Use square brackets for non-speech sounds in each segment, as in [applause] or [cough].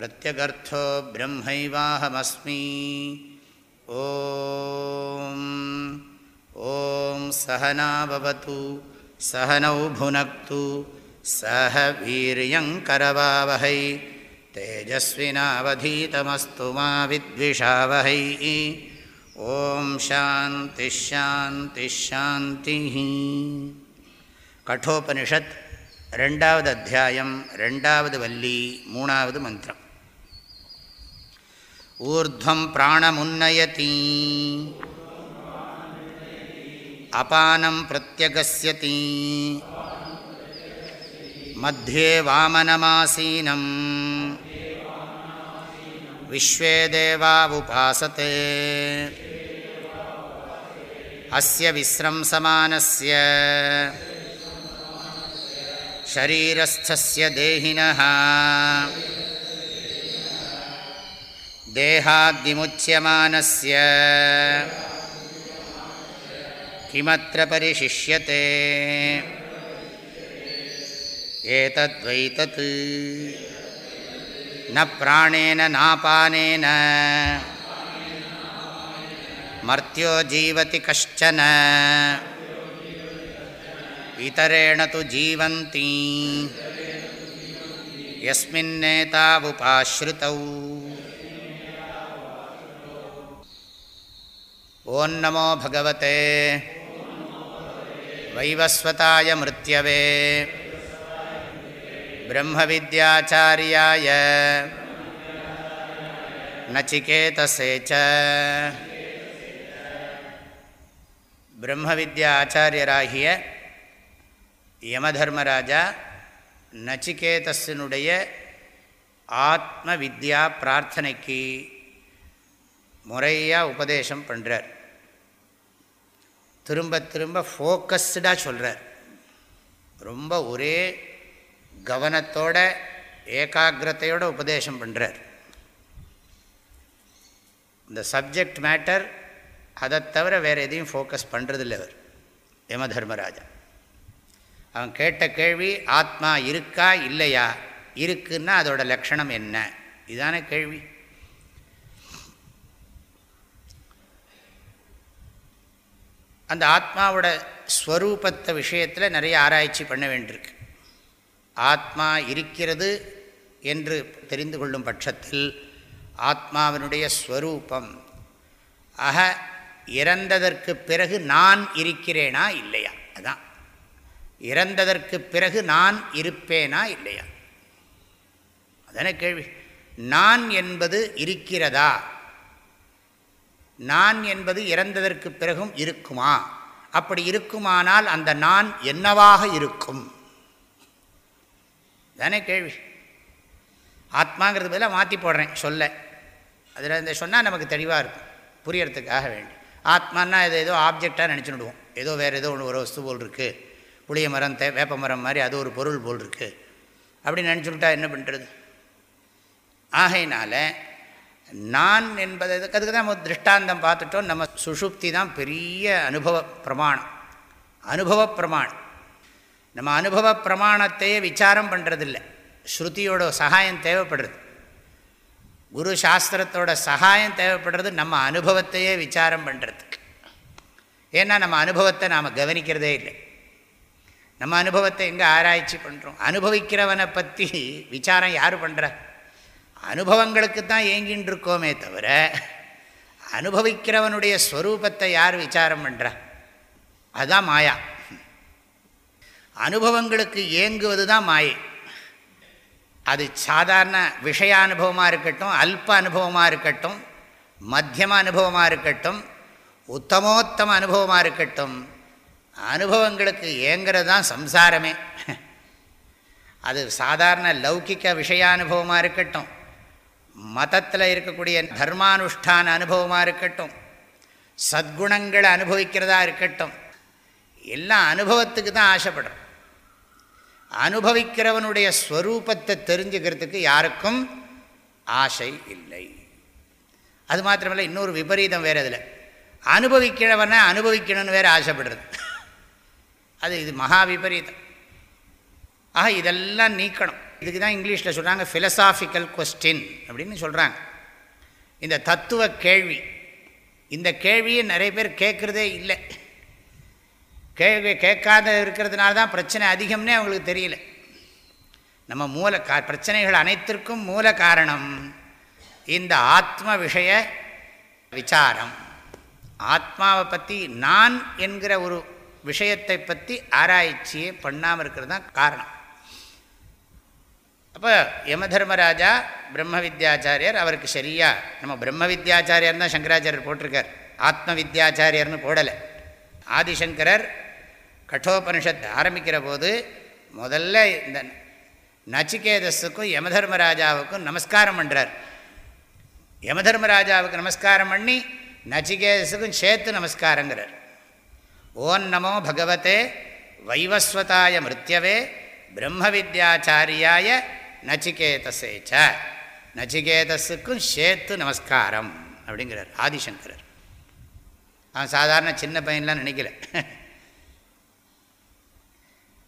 பிரத்யகர்த்தோ பிரம்மைவாஹமஸ்மி ஓம் ஓம் சகனாபவத்து சகனௌ புனக்து சக வீரியங்கரவாவகை தேஜஸ்வினாவதீதமஸ்து மாவித்விஷாவகை ஓம் சாந்தி ஷாந்தி ஷாந்தி கட்டோபனிஷத் ரெண்டாவது அத்தியாயம் ரெண்டாவது வல்லி மூணாவது மந்திரம் ஊர்துவம் பிராணமுன்னயதி அபானம் பிரத்யகசியதி மத்தியே வாமனமாசீனம் விஸ்வே தேவா உபாசத்தே அஸ்ய விஸ்ரம்சமானஸ்ய शरीरस्थस्य देहिनः देहाद्विमुच्यमानस्य किमत्र परिशिष्यते एतद्वै तत् न प्राणेन नापानेन मर्त्यो जीवति कश्चन इतरेण तु जीवन्ति यस्मिन्नेतावुपाश्रितौ ஓம் நமோ भगवते वैवस्वताय मृत्यवे ब्रह्मविद्याचार्याय नचिकेतसे च பிரம்மவித்யா ஆச்சாரியராகிய யமதர்மராஜா நச்சிகேதஸினுடைய ஆத்ம வித்யா பிரார்த்தனைக்கு முறையாக உபதேசம் பண்ணுறார் திரும்ப திரும்ப ஃபோக்கஸ்டாக சொல்கிறார் ரொம்ப ஒரே கவனத்தோட ஏகாகிரத்தையோட உபதேசம் பண்ணுறார் இந்த சப்ஜெக்ட் மேட்டர் அதை தவிர வேறு எதையும் ஃபோக்கஸ் பண்ணுறதில்ல அவர். யம தர்மராஜா அவன் கேட்ட கேள்வி ஆத்மா இருக்கா இல்லையா? இருக்குன்னா அதோட லக்ஷணம் என்ன? இதான கேள்வி. அந்த ஆத்மாவோட ஸ்வரூபத்தை விஷயத்தில் நிறைய ஆராய்ச்சி பண்ண வேண்டியிருக்கு. ஆத்மா இருக்கிறது என்று தெரிந்து கொள்ளும் பட்சத்தில் ஆத்மாவினுடைய ஸ்வரூபம். ஆக இறந்ததற்கு பிறகு நான் இருக்கிறேனா இல்லையா? அதான். இறந்ததற்கு பிறகு நான் இருப்பேனா இல்லையா? அதான கேள்வி. நான் என்பது இருக்கிறதா? நான் என்பது இறந்ததற்கு பிறகும் இருக்குமா? அப்படி இருக்குமானால் அந்த நான் என்னவாக இருக்கும்? தானே கேள்வி. ஆத்மாங்கிறது பதிலாக மாற்றி போடுறேன் சொல்ல. அதில் இந்த சொன்னால் நமக்கு தெளிவாக இருக்கும். புரியறதுக்காக வேண்டி. ஆத்மானா இது ஏதோ ஆப்ஜெக்டாக நினச்சிடுவோம் ஏதோ வேறு ஏதோ ஒன்று ஒரு வஸ்து போல் இருக்குது புளிய மரம் தே வேப்ப மரம் மாதிரி அது ஒரு பொருள் போல் இருக்குது அப்படின்னு நினச்சுக்கிட்டா என்ன பண்ணுறது ஆகையினால நான் என்பது அதுக்கு தான் நம்ம திருஷ்டாந்தம் பார்த்துட்டோம். நம்ம சுஷுப்தி தான் பெரிய அனுபவ பிரமாணம். அனுபவ பிரமாணம். நம்ம அனுபவ பிரமாணத்தையே விசாரம் பண்ணுறதில்ல ஸ்ருதியோட சகாயம் தேவைப்படுறது. குரு சாஸ்திரத்தோட சகாயம் தேவைப்படுறது நம்ம அனுபவத்தையே விசாரம் பண்ணுறதுக்கு ஏன்னா நம்ம அனுபவத்தை நாம் கவனிக்கிறதே இல்லை. நம்ம அனுபவத்தை எங்கே ஆராய்ச்சி பண்ணுறோம் அனுபவிக்கிறவனை பற்றி விசாரம் யார் பண்ணுற அனுபவங்களுக்கு தான் ஏங்கின்னு இருக்கோமே தவிர அனுபவிக்கிறவனுடைய ஸ்வரூபத்தை யார் விசாரம் பண்ணுறா அதுதான் மாயா. அனுபவங்களுக்கு ஏங்குவது தான் மாயை. அது சாதாரண விஷய அனுபவமாக இருக்கட்டும் அல்ப அனுபவமாக இருக்கட்டும் மத்தியம அனுபவமாக இருக்கட்டும் உத்தமோத்தம அனுபவமாக இருக்கட்டும் அனுபவங்களுக்கு ஏங்கிறது தான் சம்சாரமே. அது சாதாரண லௌகிக்க விஷயானுபவமாக இருக்கட்டும். மதத்தில் இருக்கக்கூடிய தர்மானுஷ்டான அனுபவமாக இருக்கட்டும் சத்குணங்களை அனுபவிக்கிறதா இருக்கட்டும் எல்லாம் அனுபவத்துக்கு தான் ஆசைப்படுறோம் அனுபவிக்கிறவனுடைய ஸ்வரூபத்தை தெரிஞ்சுக்கிறதுக்கு யாருக்கும் ஆசை இல்லை. அது மாத்திரமில்லை இன்னொரு விபரீதம் வேறு இதில். அனுபவிக்கிறவனை அனுபவிக்கணும்னு வேறு ஆசைப்படுறது. அது இது மகா விபரீதம். ஆக இதெல்லாம் நீக்கணும். இதுக்கு தான் இங்கிலீஷில் சொல்கிறாங்க ஃபிலசாஃபிக்கல் கொஸ்டின் அப்படின்னு சொல்கிறாங்க இந்த தத்துவ கேள்வி இந்த கேள்வியை நிறைய பேர் கேட்குறதே இல்லை. கேள்வி கேட்காத இருக்கிறதுனால தான் பிரச்சனை அதிகம்னே அவங்களுக்கு தெரியல. நம்ம மூல கா பிரச்சனைகள் அனைத்திற்கும் மூல காரணம் இந்த ஆத்ம விஷய விசாரம். ஆத்மாவை பற்றி நான் என்கிற ஒரு விஷயத்தை பற்றி ஆராய்ச்சியே பண்ணாமல் இருக்கிறது தான் காரணம். அப்போ யமதர்மராஜா பிரம்ம வித்யாச்சாரியர் அவருக்கு சரியாக நம்ம பிரம்ம வித்யாச்சாரியர் தான் சங்கராச்சாரியர் போட்டிருக்கார். ஆத்ம வித்யாச்சாரியர்னு போடலை. ஆதிசங்கரர் கட்டோபனிஷத் ஆரம்பிக்கிற போது முதல்ல இந்த நச்சிகேதஸுக்கும் யமதர்மராஜாவுக்கும் நமஸ்காரம் பண்ணுறார் யமதர்மராஜாவுக்கு நமஸ்காரம் பண்ணி நச்சிகேதஸுக்கும் சேர்த்து நமஸ்காரங்கிறார். ஓம் நமோ பகவத்தே வைவஸ்வதாய மிருத்யவே பிரம்ம வித்யாச்சாரியாய நச்சிகேதசேச்ச. நச்சிகேதஸுக்கும் சேர்த்து நமஸ்காரம் அப்படிங்கிறார் ஆதிசங்கரர். அவன் சாதாரண சின்ன பையன்லாம் நினைக்கல.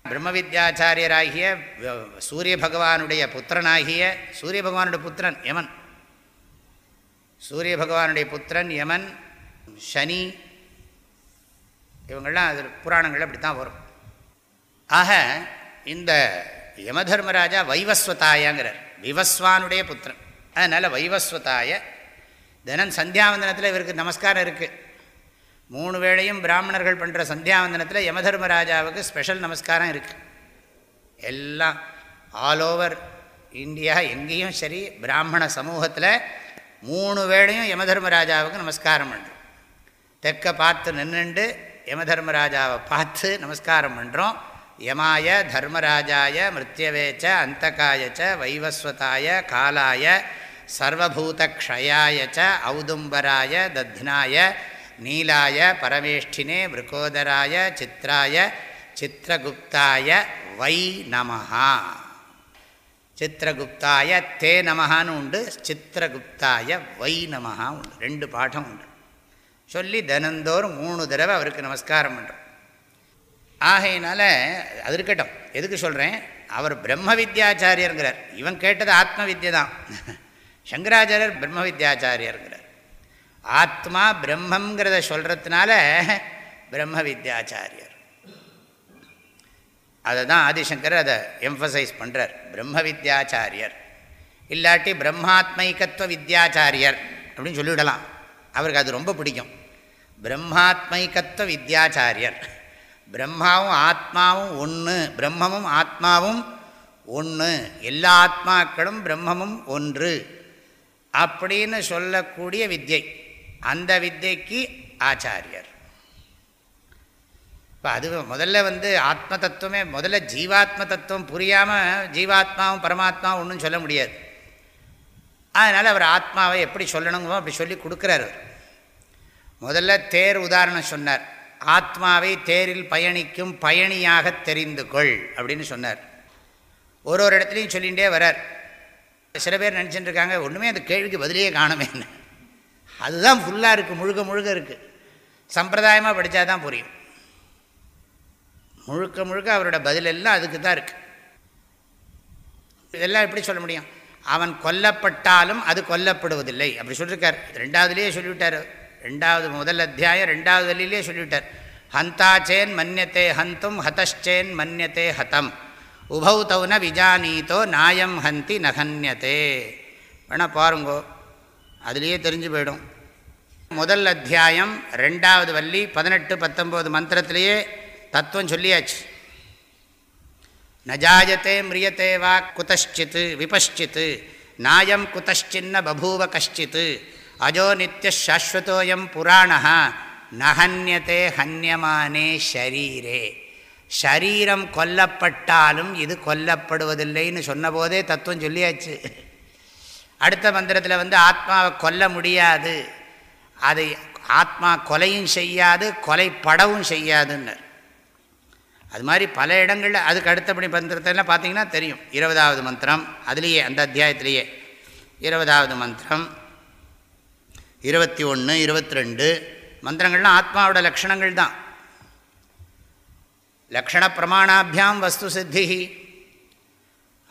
பிரம்ம வித்யாச்சாரியராகிய சூரிய பகவானுடைய புத்திரனாகிய சூரிய பகவானுடைய புத்திரன் யமன். சூரிய பகவானுடைய புத்திரன் யமன் சனி இவங்கள்லாம் அது புராணங்கள் அப்படி தான் வரும். ஆக இந்த யமதர்மராஜா வைவஸ்வதாயங்கிறார். விவஸ்வானுடைய புத்திரன். அதனால் வைவஸ்வதாய தினம் சந்தியாவந்தனத்தில் இவருக்கு நமஸ்காரம் இருக்குது மூணு வேளையும் பிராமணர்கள் பண்ணுற சந்தியாவந்தனத்தில் யமதர்மராஜாவுக்கு ஸ்பெஷல் நமஸ்காரம் இருக்குது எல்லாம் ஆல் ஓவர் இந்தியா எங்கேயும் சரி பிராமண சமூகத்தில் மூணு வேளையும் யமதர்மராஜாவுக்கு நமஸ்காரம் பண்ணுறோம் தெற்க பார்த்து நின்றுண்டு யமதர்மராஜாவை பார்த்து நமஸ்காரம் பண்ணுறோம் யமாய தர்மராஜாய மிருத்யவேச்ச அந்தகாயச்ச வைவஸ்வதாய காலாய சர்வபூதக்ஷயாயச்ச ஔதும்பராய தத்னாய நீலாய பரமேஷ்டினே விருகோதராய சித்ராய சித்திரகுப்தாய வை நமஹா. சித்திரகுப்தாய தே நமஹான்னு உண்டு சித்திரகுப்தாய வை நமஹா உண்டு. ரெண்டு பாடம் உண்டு. சொல்லி தினந்தோறும் மூணு தடவை அவருக்கு நமஸ்காரம் பண்ணுறோம் ஆகையினால அது இருக்கட்டும். எதுக்கு சொல்கிறேன் அவர் பிரம்ம வித்யாச்சாரியருங்கிறார் இவன் கேட்டது ஆத்ம வித்யை தான் [laughs] சங்கராச்சாரியர் பிரம்ம வித்யாச்சாரியருங்கிறார் ஆத்மா பிரம்மங்கிறத சொல்கிறதுனால பிரம்ம வித்யாச்சாரியர் அதை தான் ஆதிசங்கர் அதை எம்ஃபசைஸ் பண்ணுறார் பிரம்ம வித்யாச்சாரியர் இல்லாட்டி பிரம்மாத்மைகத்துவ வித்யாச்சாரியர் அப்படின்னு சொல்லிவிடலாம். அவருக்கு அது ரொம்ப பிடிக்கும். பிரம்மாத்மைகத்துவ வித்யாச்சாரியர். பிரம்மாவும் ஆத்மாவும் ஒன்று பிரம்மமும் ஆத்மாவும் ஒன்று எல்லா ஆத்மாக்களும் பிரம்மமும் ஒன்று அப்படின்னு சொல்லக்கூடிய வித்யை. அந்த வித்யக்கு ஆச்சாரியர். இப்போ அது முதல்ல வந்து ஆத்ம தத்துவமே முதல்ல ஜீவாத்ம தத்துவம் புரியாமல் ஜீவாத்மாவும் பரமாத்மாவும் ஒன்றும் சொல்ல முடியாது. அதனால் அவர் ஆத்மாவை எப்படி சொல்லணுங்கோ அப்படி சொல்லி கொடுக்குறாரு முதல்ல தேர் உதாரணம் சொன்னார். ஆத்மாவை தேரில் பயணிக்கும் பயணியாக தெரிந்து கொள் அப்படின்னு சொன்னார். ஒரு ஒரு இடத்துலையும் சொல்லிகிட்டே வரார். சில பேர் நினச்சிட்டு இருக்காங்க ஒன்றுமே அந்த கேள்விக்கு பதிலையே காணுமே அதுதான் ஃபுல்லாக இருக்குது முழுக்க முழுக்க இருக்குது சம்பிரதாயமாக படித்தா தான் புரியும். முழுக்க முழுக்க அவரோட பதிலெல்லாம் அதுக்கு தான் இருக்குது இதெல்லாம் எப்படி சொல்ல முடியும்? அவன் கொல்லப்பட்டாலும் அது கொல்லப்படுவதில்லை. அப்படி சொல்லியிருக்கார் ரெண்டாவதுலேயே சொல்லிவிட்டார். ரெண்டாவது முதல் அத்தியாயம் ரெண்டாவது ரெண்டாவதுலேயே சொல்லிவிட்டார். ஹந்தாச்சேன் மன்யத்தே ஹந்தும் ஹதச்சேன் மன்யத்தே ஹதம். உபௌ தௌன விஜானீத்தோ நாயம் ஹந்தி நகன்யத்தே. வேணால் பாருங்கோ அதுலேயே தெரிஞ்சு போயிடும். முதல் அத்தியாயம் ரெண்டாவது வள்ளி பதினெட்டு பத்தொம்போது மந்திரத்திலேயே தத்துவம் சொல்லியாச்சு. நஜாயத்தே மிரியத்தே வா குதஷ்சித்து விபஷ்சித்து நாயம் குதஷ்சின்ன பபூவ கஷ்டித்து அஜோ நித்திய சாஸ்வதோயம் புராண நகன்யத்தே ஹன்யமானே ஷரீரே ஷரீரம் கொல்லப்பட்டாலும் இது கொல்லப்படுவதில்லைன்னு சொன்னபோதே தத்துவம் சொல்லியாச்சு. அடுத்த மந்திரத்தில் வந்து ஆத்மாவை கொல்ல முடியாது. அதை ஆத்மா கொலையும் செய்யாது கொலைப்படவும் செய்யாதுன்னு. அது மாதிரி பல இடங்களில் அதுக்கு அடுத்தபடி மந்திரத்தெல்லாம் பார்த்தீங்கன்னா தெரியும். இருபதாவது மந்திரம் அதுலேயே அந்த அத்தியாயத்திலேயே. இருபதாவது மந்திரம். இருபத்தி ஒன்று இருபத்தி ரெண்டு மந்திரங்கள்லாம் ஆத்மாவோட லக்ஷணங்கள் தான். லக்ஷண பிரமாணாபியாம் வஸ்து சித்தி.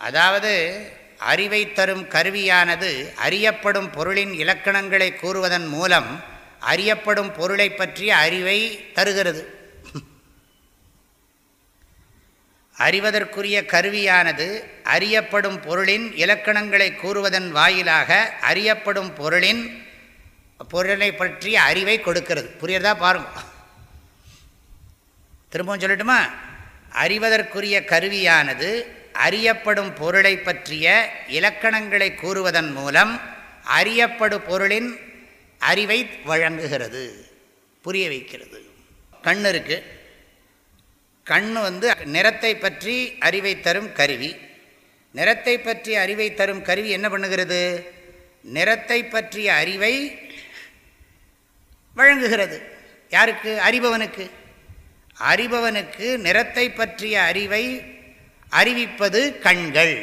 அதாவது அறிவை தரும் கருவியானது அறியப்படும் பொருளின் இலக்கணங்களை கூறுவதன் மூலம் அறியப்படும் பொருளை பற்றிய அறிவை தருகிறது. அறிவதற்குரிய கருவியானது அறியப்படும் பொருளின் இலக்கணங்களை கூறுவதன் வாயிலாக அறியப்படும் பொருளின் பொருளை பற்றிய அறிவை கொடுக்கிறது. புரியறதா? பாருங்கள் திரும்பவும் சொல்லட்டுமா? அறிவதற்குரிய கருவியானது அறியப்படும் பொருளை பற்றிய இலக்கணங்களை கூறுவதன் மூலம் அறியப்படும் பொருளின் அறிவை வழங்குகிறது. புரிய வைக்கிறது. கண் இருக்கு. கண் வந்து நிறத்தை பற்றி அறிவை தரும் கருவி. நிறத்தை பற்றி அறிவை தரும் கருவி என்ன பண்ணுகிறது? நிறத்தை பற்றிய அறிவை வழங்குகிறது. யாருக்கு? அறிபவனுக்கு. அறிபவனுக்கு நிறத்தை பற்றிய அறிவை அறிவிப்பது கண்கள்.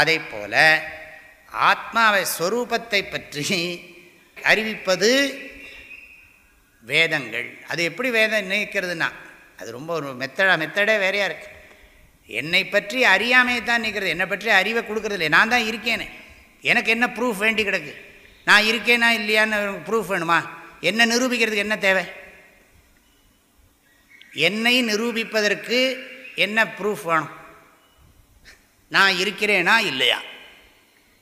அதை போல ஆத்மாவை ஸ்வரூபத்தை பற்றி அறிவிப்பது வேதங்கள். அது எப்படி வேதம் நினைக்கிறதுனா அது ரொம்ப ஒரு மெத்தடா மெத்தடே வேறையாக இருக்குது என்னை பற்றி அறியாமையை தான் நிற்கிறது என்னை பற்றி அறிவை கொடுக்கறது இல்லை நான் தான் இருக்கேனே. எனக்கு என்ன ப்ரூஃப் வேண்டி கிடக்கு? நான் இருக்கேனா இல்லையான்னு ப்ரூஃப் வேணுமா? என்ன நிரூபிக்கிறதுக்கு என்ன தேவை? என்னை நிரூபிப்பதற்கு என்ன ப்ரூஃப் வேணும்? நான் இருக்கிறேனா இல்லையா?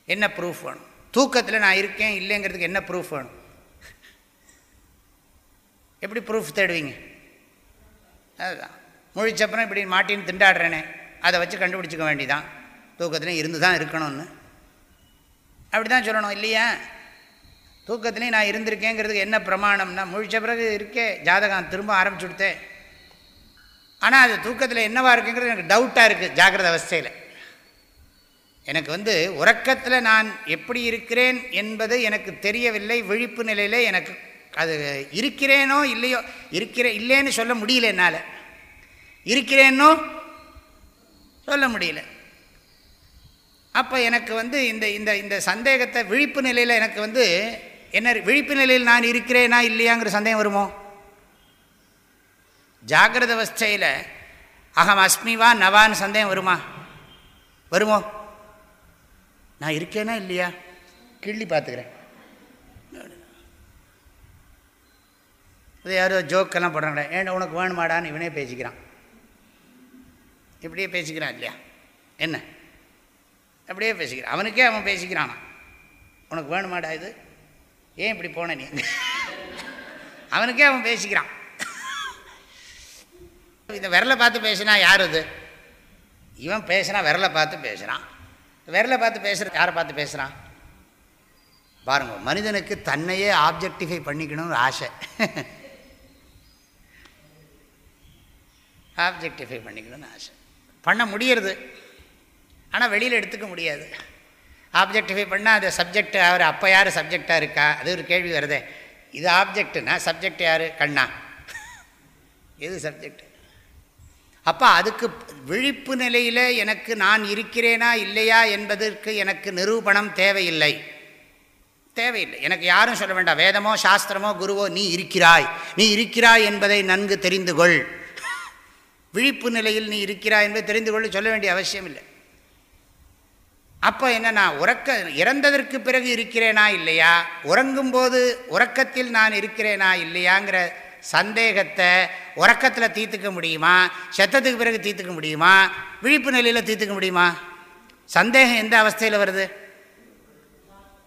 என்ன ப்ரூஃப் வேணும்? தூக்கத்தில் நான் இருக்கேன் இல்லைங்கிறதுக்கு என்ன ப்ரூஃப் வேணும்? எப்படி ப்ரூஃப் தேடுவீங்க? அதுதான். முழிச்சப்புறம் இப்படி மாட்டின்னு திண்டாடுறேனே அதை வச்சு கண்டுபிடிச்சிக்க வேண்டிதான். தூக்கத்தில் இருந்து தான் இருக்கணும்னு. அப்படி தான் சொல்லணும் இல்லையா? தூக்கத்துலேயும் நான் இருந்திருக்கேங்கிறதுக்கு என்ன பிரமாணம்னா முழிச்ச பிறகு இருக்கே ஜாதகம் திரும்ப ஆரம்பிச்சு கொடுத்தேன் ஆனால் அது தூக்கத்தில் என்னவாக இருக்குங்கிறது எனக்கு டவுட்டாக இருக்குது ஜாகிரத அவஸ்தையில். எனக்கு வந்து உறக்கத்தில் நான் எப்படி இருக்கிறேன் என்பது எனக்கு தெரியவில்லை விழிப்பு நிலையில் எனக்கு அது இருக்கிறேனோ இல்லையோ இருக்கிறேன் இல்லைன்னு சொல்ல முடியல என்னால். இருக்கிறேன்னோ சொல்ல முடியல. அப்போ எனக்கு வந்து இந்த இந்த இந்த சந்தேகத்தை விழிப்பு நிலையில் எனக்கு வந்து என்ன விழிப்பு நிலையில் நான் இருக்கிறேனா இல்லையாங்கிற சந்தேகம் வருமோ? ஜாகிரத அவஸ்தையில் அகம் அஸ்மிவா நவான்னு சந்தேகம் வருமா? வருமோ? நான் இருக்கேனா இல்லையா? கிள்ளி பார்த்துக்கிறேன். அது யாரோ ஜோக்கெல்லாம் போடுறாங்களே. ஏன் உனக்கு வேணுமாடான்னு இவனே பேசிக்கிறான். இப்படியே பேசிக்கிறான் இல்லையா? என்ன? அப்படியே பேசிக்கிறான். அவனுக்கே அவன் பேசிக்கிறானா? உனக்கு வேணுமாடா இது? ஏன் இப்படி போன நீ? அவனுக்கே அவன் பேசிக்கிறான். இந்த விரலை பார்த்து பேசினா யார் இது இவன் பேசுனா விரலை பார்த்து பேசுகிறான் விரலை பார்த்து பேசுகிற யாரை பார்த்து பேசுகிறான் பாருங்க மனிதனுக்கு தன்னையே ஆப்ஜெக்டிஃபை பண்ணிக்கணும்னு ஆசை. ஆப்ஜெக்டிஃபை பண்ணிக்கணும்னு ஆசை. பண்ண முடியறது. ஆனால் வெளியில் எடுத்துக்க முடியாது. ஆப்ஜெக்டிஃபை பண்ணால் அது சப்ஜெக்ட் அவர் அப்போ யார் சப்ஜெக்டாக இருக்கா? அது ஒரு கேள்வி வருதே. இது ஆப்ஜெக்டுனா சப்ஜெக்ட் யார்? கண்ணா. எது சப்ஜெக்ட் அப்போ அதுக்கு விழிப்பு நிலையில் எனக்கு நான் இருக்கிறேனா இல்லையா என்பதற்கு எனக்கு நிரூபணம் தேவையில்லை. தேவையில்லை. எனக்கு யாரும் சொல்ல வேண்டாம். வேதமோ சாஸ்திரமோ குருவோ நீ இருக்கிறாய். நீ இருக்கிறாய் என்பதை நன்கு தெரிந்து கொள். விழிப்பு நிலையில் நீ இருக்கிறாய் என்பதை தெரிந்து கொள்ள சொல்ல வேண்டிய அவசியம் இல்லை. அப்போ என்னன்னா உறக்க இறந்ததற்கு பிறகு இருக்கிறேனா இல்லையா? உறங்கும்போது உறக்கத்தில் நான் இருக்கிறேனா இல்லையாங்கிற சந்தேகத்தை உறக்கத்தில் தீர்த்துக்க முடியுமா? செத்தத்துக்கு பிறகு தீர்த்துக்க முடியுமா? விழிப்பு நிலையில் தீர்த்துக்க முடியுமா? சந்தேகம் எந்த அவஸ்தையில் வருது?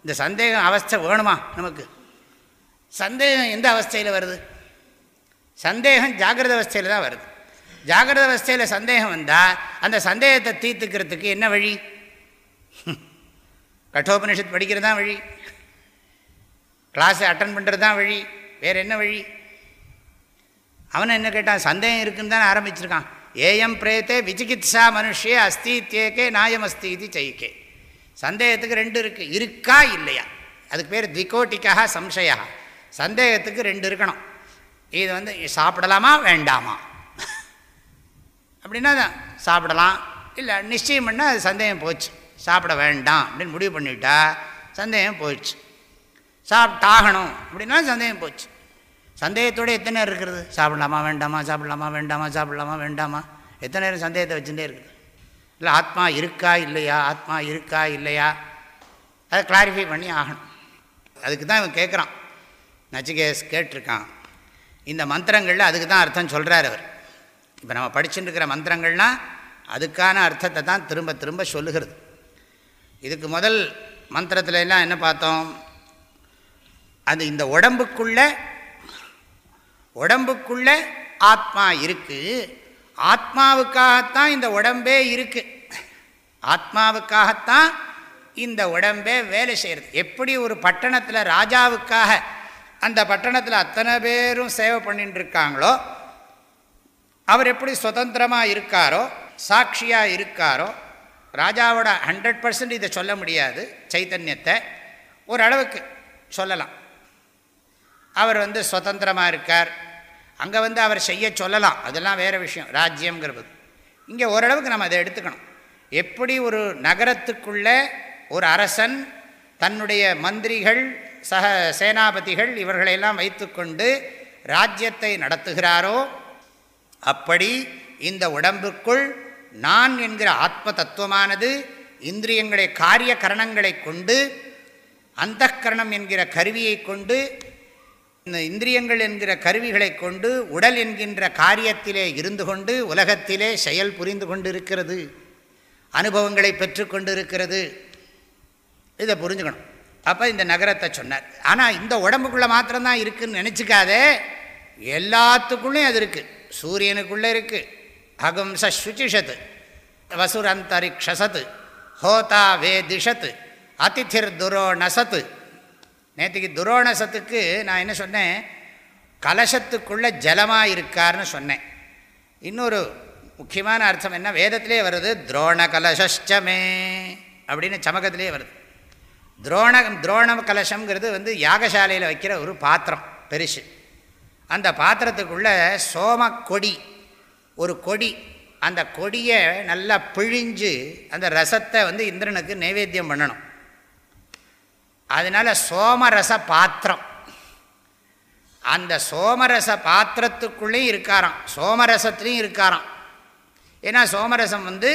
இந்த சந்தேகம் அவஸ்தை வேணுமா நமக்கு? சந்தேகம் எந்த அவஸ்தையில் வருது? சந்தேகம் ஜாகிரத அவஸ்தையில் தான் வருது. ஜாகிரத அவஸ்தையில் சந்தேகம் வந்தால் அந்த சந்தேகத்தை தீர்த்துக்கிறதுக்கு என்ன வழி? கட்டோபனிஷத் படிக்கிறது தான் வழி. கிளாஸை அட்டன் பண்ணுறது தான் வழி. வேறு என்ன வழி? அவனை என்ன கேட்டான்? சந்தேகம் இருக்குன்னு தானே ஆரம்பிச்சிருக்கான். ஏஎம் பிரேத்தே விசிகித்ஸா மனுஷே அஸ்தி தேக்கே நாயம் அஸ்தி இது செய்கே. சந்தேகத்துக்கு ரெண்டு இருக்குது இருக்கா இல்லையா? அதுக்கு பேர் திகோட்டிக்காக சம்சயா சந்தேகத்துக்கு ரெண்டு இருக்கணும். இது வந்து சாப்பிடலாமா வேண்டாமா? அப்படின்னா தான் சாப்பிடலாம். இல்லை நிச்சயம் பண்ணால் அது சந்தேகம் போச்சு. சாப்பிட வேண்டாம் அப்படின்னு முடிவு பண்ணிட்டா சந்தேகம் போயிடுச்சு. சாப்பிட்டாகணும் அப்படின்னா சந்தேகம் போச்சு சந்தேகத்தோடு எத்தனை நேரம் இருக்கிறது? சாப்பிடலாமா வேண்டாமா? சாப்பிடலாமா வேண்டாமா? சாப்பிடலாமா வேண்டாமா? எத்தனை நேரம் சந்தேகத்தை வச்சுட்டே இருக்குது? இல்லை ஆத்மா இருக்கா இல்லையா? ஆத்மா இருக்கா இல்லையா? அதை கிளாரிஃபை பண்ணி ஆகணும். அதுக்கு தான் இவன் கேட்குறான். நச்சிகேஸ் கேட்டிருக்கான். இந்த மந்திரங்களில் அதுக்கு தான் அர்த்தம் சொல்கிறார் அவர். இப்போ நம்ம படிச்சுட்டு இருக்கிற மந்திரங்கள்னால் அதுக்கான அர்த்தத்தை தான் திரும்ப திரும்ப சொல்லுகிறது. இதுக்கு முதல் மந்திரத்தில் எல்லாம் என்ன பார்த்தோம்? அது இந்த உடம்புக்குள்ள உடம்புக்குள்ள ஆத்மா இருக்குது ஆத்மாவுக்காகத்தான் இந்த உடம்பே இருக்குது ஆத்மாவுக்காகத்தான் இந்த உடம்பே வேலை செய்கிறது எப்படி ஒரு பட்டணத்தில் ராஜாவுக்காக அந்த பட்டணத்தில் அத்தனை பேரும் சேவை பண்ணிட்டு இருக்காங்களோ அவர் எப்படி சுதந்திரமாக இருக்காரோ சாட்சியாக இருக்காரோ ராஜாவோட ஹண்ட்ரட் பர்சன்ட் இதை சொல்ல முடியாது சைத்தன்யத்தை ஓரளவுக்கு சொல்லலாம். அவர் வந்து சுதந்திரமாக இருக்கார். அங்கே வந்து அவர் செய்ய சொல்லலாம். அதெல்லாம் வேறு விஷயம் ராஜ்யங்கிறது இங்கே ஓரளவுக்கு நம்ம அதை எடுத்துக்கணும். எப்படி ஒரு நகரத்துக்குள்ளே ஒரு அரசன் தன்னுடைய மந்திரிகள் சக சேனாபதிகள் இவர்களையெல்லாம் வைத்துக்கொண்டு ராஜ்யத்தை நடத்துகிறாரோ அப்படி இந்த உடம்புக்குள் நான் என்கிற ஆத்ம தத்துவமானது இந்திரியங்களை காரிய கரணங்களை கொண்டு அந்த கரணம் என்கிற கருவியை கொண்டு இந்த இந்திரியங்கள் என்கிற கருவிகளை கொண்டு உடல் என்கின்ற காரியத்திலே இருந்து கொண்டு உலகத்திலே செயல் புரிந்து கொண்டு இருக்கிறது அனுபவங்களை பெற்றுக்கொண்டு இருக்கிறது இதை புரிஞ்சுக்கணும். அப்போ இந்த நகரத்தை சொன்னார். ஆனால் இந்த உடம்புக்குள்ளே மாத்திரம்தான் இருக்குதுன்னு நினச்சிக்காதே எல்லாத்துக்குள்ளேயும் அது இருக்குது சூரியனுக்குள்ளே இருக்குது அகம்ச சுச்சிஷத்து வசுரந்தரிக்ஷசத்து ஹோதா வேதிஷத் அதிதிர் துரோணசத்து நேற்றுக்கு துரோணசத்துக்கு நான் என்ன சொன்னேன்? கலசத்துக்குள்ளே ஜலமாக இருக்கார்னு சொன்னேன். இன்னொரு முக்கியமான அர்த்தம் என்ன? வேதத்திலே வருது துரோண கலசமே அப்படின்னு சமகத்திலே வருது. துரோண துரோண கலசங்கிறது வந்து யாகசாலையில் வைக்கிற ஒரு பாத்திரம் பெருசு. அந்த பாத்திரத்துக்குள்ளே சோம கொடி ஒரு கொடி. அந்த கொடியை நல்லா பிழிஞ்சு அந்த ரசத்தை வந்து இந்திரனுக்கு நைவேத்தியம் பண்ணணும். அதனால் சோமரச பாத்திரம். அந்த சோமரச பாத்திரத்துக்குள்ளேயும் இருக்காராம். சோமரசத்துலேயும் இருக்காராம். ஏன்னா சோமரசம் வந்து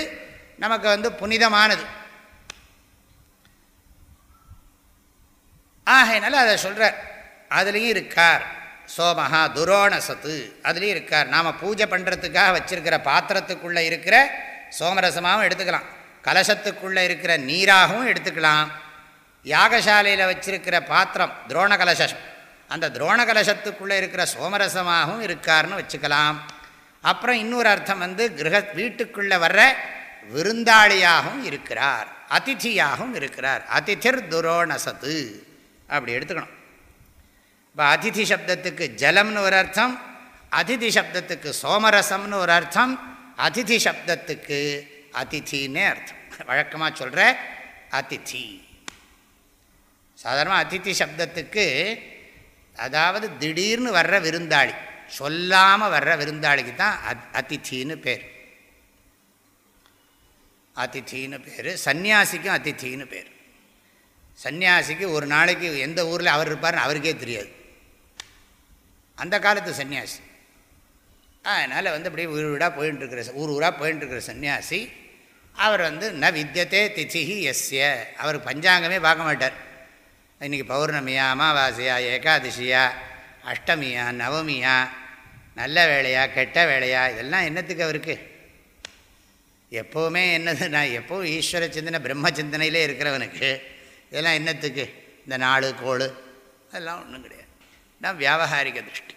நமக்கு வந்து புனிதமானது. ஆகையினால அதை சொல்கிறார் அதுலேயும் இருக்கார். சோமஹா துரோணசத்து அதுலேயும் இருக்கார். நாம் பூஜை பண்ணுறதுக்காக வச்சுருக்கிற பாத்திரத்துக்குள்ளே இருக்கிற சோமரசமாகவும் எடுத்துக்கலாம். கலசத்துக்குள்ளே இருக்கிற நீராகவும் எடுத்துக்கலாம். யாகசாலையில் வச்சிருக்கிற பாத்திரம் துரோண கலசம் அந்த துரோண கலசத்துக்குள்ளே இருக்கிற சோமரசமாகவும் இருக்கார்னு வச்சுக்கலாம். அப்புறம் இன்னொரு அர்த்தம் வந்து கிரக வீட்டுக்குள்ளே வர்ற விருந்தாளியாகவும் இருக்கிறார். அதிதியாகவும் இருக்கிறார். அதிதிர் துரோணசத்து. அப்படி எடுத்துக்கணும். இப்போ அதிதி சப்தத்துக்கு ஜலம்னு ஒரு அர்த்தம் அதிதி சப்தத்துக்கு சோமரசம்னு ஒரு அர்த்தம் அதிதி சப்தத்துக்கு அதிதின்னே அர்த்தம். வழக்கமாக சொல்கிற அதிதி. சாதாரணமாக அதிதி சப்தத்துக்கு அதாவது திடீர்னு வர்ற விருந்தாளி சொல்லாமல் வர்ற விருந்தாளிக்கு தான் அத் அதித்தின்னு பேர். அதித்தின்னு பேர் சந்நியாசிக்கும் அதித்தின்னு பேர். சன்னியாசிக்கு ஒரு நாளைக்கு எந்த ஊரில் அவர் இருப்பார்னு அவருக்கே தெரியாது. அந்த காலத்து சன்னியாசி. அதனால் வந்து அப்படியே வீடு வீடாக போயின்ட்டுருக்கிற ஊர் ஊராக போயின்ட்டுருக்கிற சன்னியாசி அவர் வந்து ந வித்தியத்தே திச்சிஹி எஸ்ய அவர் பஞ்சாங்கமே பார்க்க மாட்டார். இன்றைக்கி பௌர்ணமியா அமாவாசையா ஏகாதசியா அஷ்டமியா நவமியா நல்ல வேலையா கெட்ட வேலையா இதெல்லாம் என்னத்துக்கு அவருக்கு? எப்போவுமே என்னது நான் எப்போவும் ஈஸ்வர சிந்தனை பிரம்ம சிந்தனையிலே இருக்கிறவனுக்கு இதெல்லாம் என்னத்துக்கு? இந்த நாலு கோள் அதெல்லாம் ஒன்றும் கிடையாது. தான் வியாபகாரிக திருஷ்டி.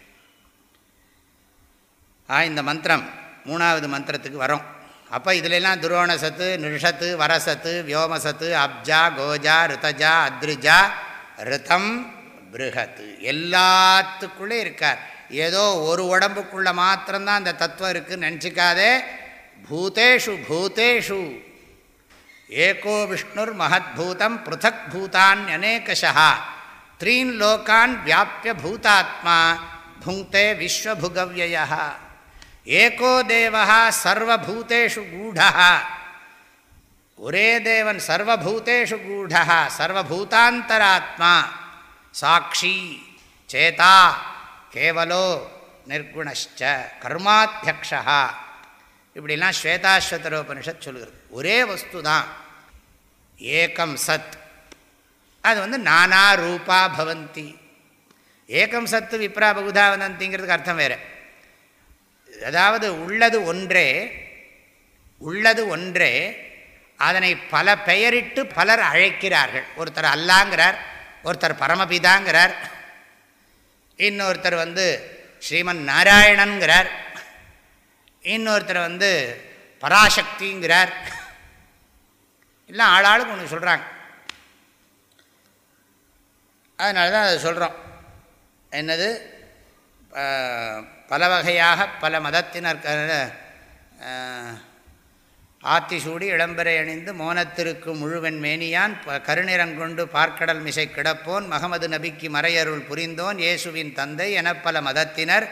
ஆ இந்த மந்திரம் மூணாவது மந்திரத்துக்கு வரும். அப்போ இதுலெல்லாம் துரோண சத்து நிருஷத்து வரசத்து வியோமசத்து அப்ஜா கோஜா ரிதஜா அத்ரிஜா ரிதம் பிருகத்து எல்லாத்துக்குள்ளே இருக்கார். ஏதோ ஒரு உடம்புக்குள்ளே மாத்திரம்தான் அந்த தத்துவம் இருக்குதுன்னு நினச்சிக்காதே. பூதேஷு பூதேஷு. ஏகோ விஷ்ணுர் மகத்பூதம் பிருத்தக் பூதான் அநேகஷா த்ரீன் லோகான் வியாபிய பூதாத்மா புங்கே விஸ்வபுகவிய ஏகோ தேவா சர்வபூதேஷு கூடா ஒரே தேவன் சர்வபூதேஷு கூடா சர்வபூதாந்தராத்மா சாட்சி சேதா கேவலோ நிர்குணச்ச கர்மாத்தியக்ஷா இப்படிலாம் ஸ்வேதாஸ்வதரோபனிஷத் சொல்லுகிறது। ஒரே வஸ்து தான் ஏகம் சத் அது வந்து நானா ரூபா பவந்தி. ஏகம் சத்து விப்ரா பகுதா வந்தந்திங்கிறதுக்கு அர்த்தம் வேறு. அதாவது உள்ளது ஒன்றே உள்ளது ஒன்றே அதனை பல பெயரிட்டு பலர் அழைக்கிறார்கள். ஒருத்தர் அல்லாங்கிறார் ஒருத்தர் பரமபிதாங்கிறார் இன்னொருத்தர் வந்து ஸ்ரீமன் நாராயணன்கிறார் இன்னொருத்தர் வந்து பராசக்திங்கிறார். எல்லாம் ஆளாளுக்கு ஒன்று சொல்கிறாங்க அதனால தான் அதை சொல்கிறோம் என்னது? பல வகையாக பல மதத்தினர் ஆத்திசூடி இளம்பரை அணிந்து மோனத்திற்கு முழுவன் மேனியான் கருநிறங்கொண்டு பார்க்கடல் மிசை கிடப்போன் மகமது நபிக்கு மறையருள் புரிந்தோன் இயேசுவின் தந்தை என பல மதத்தினர்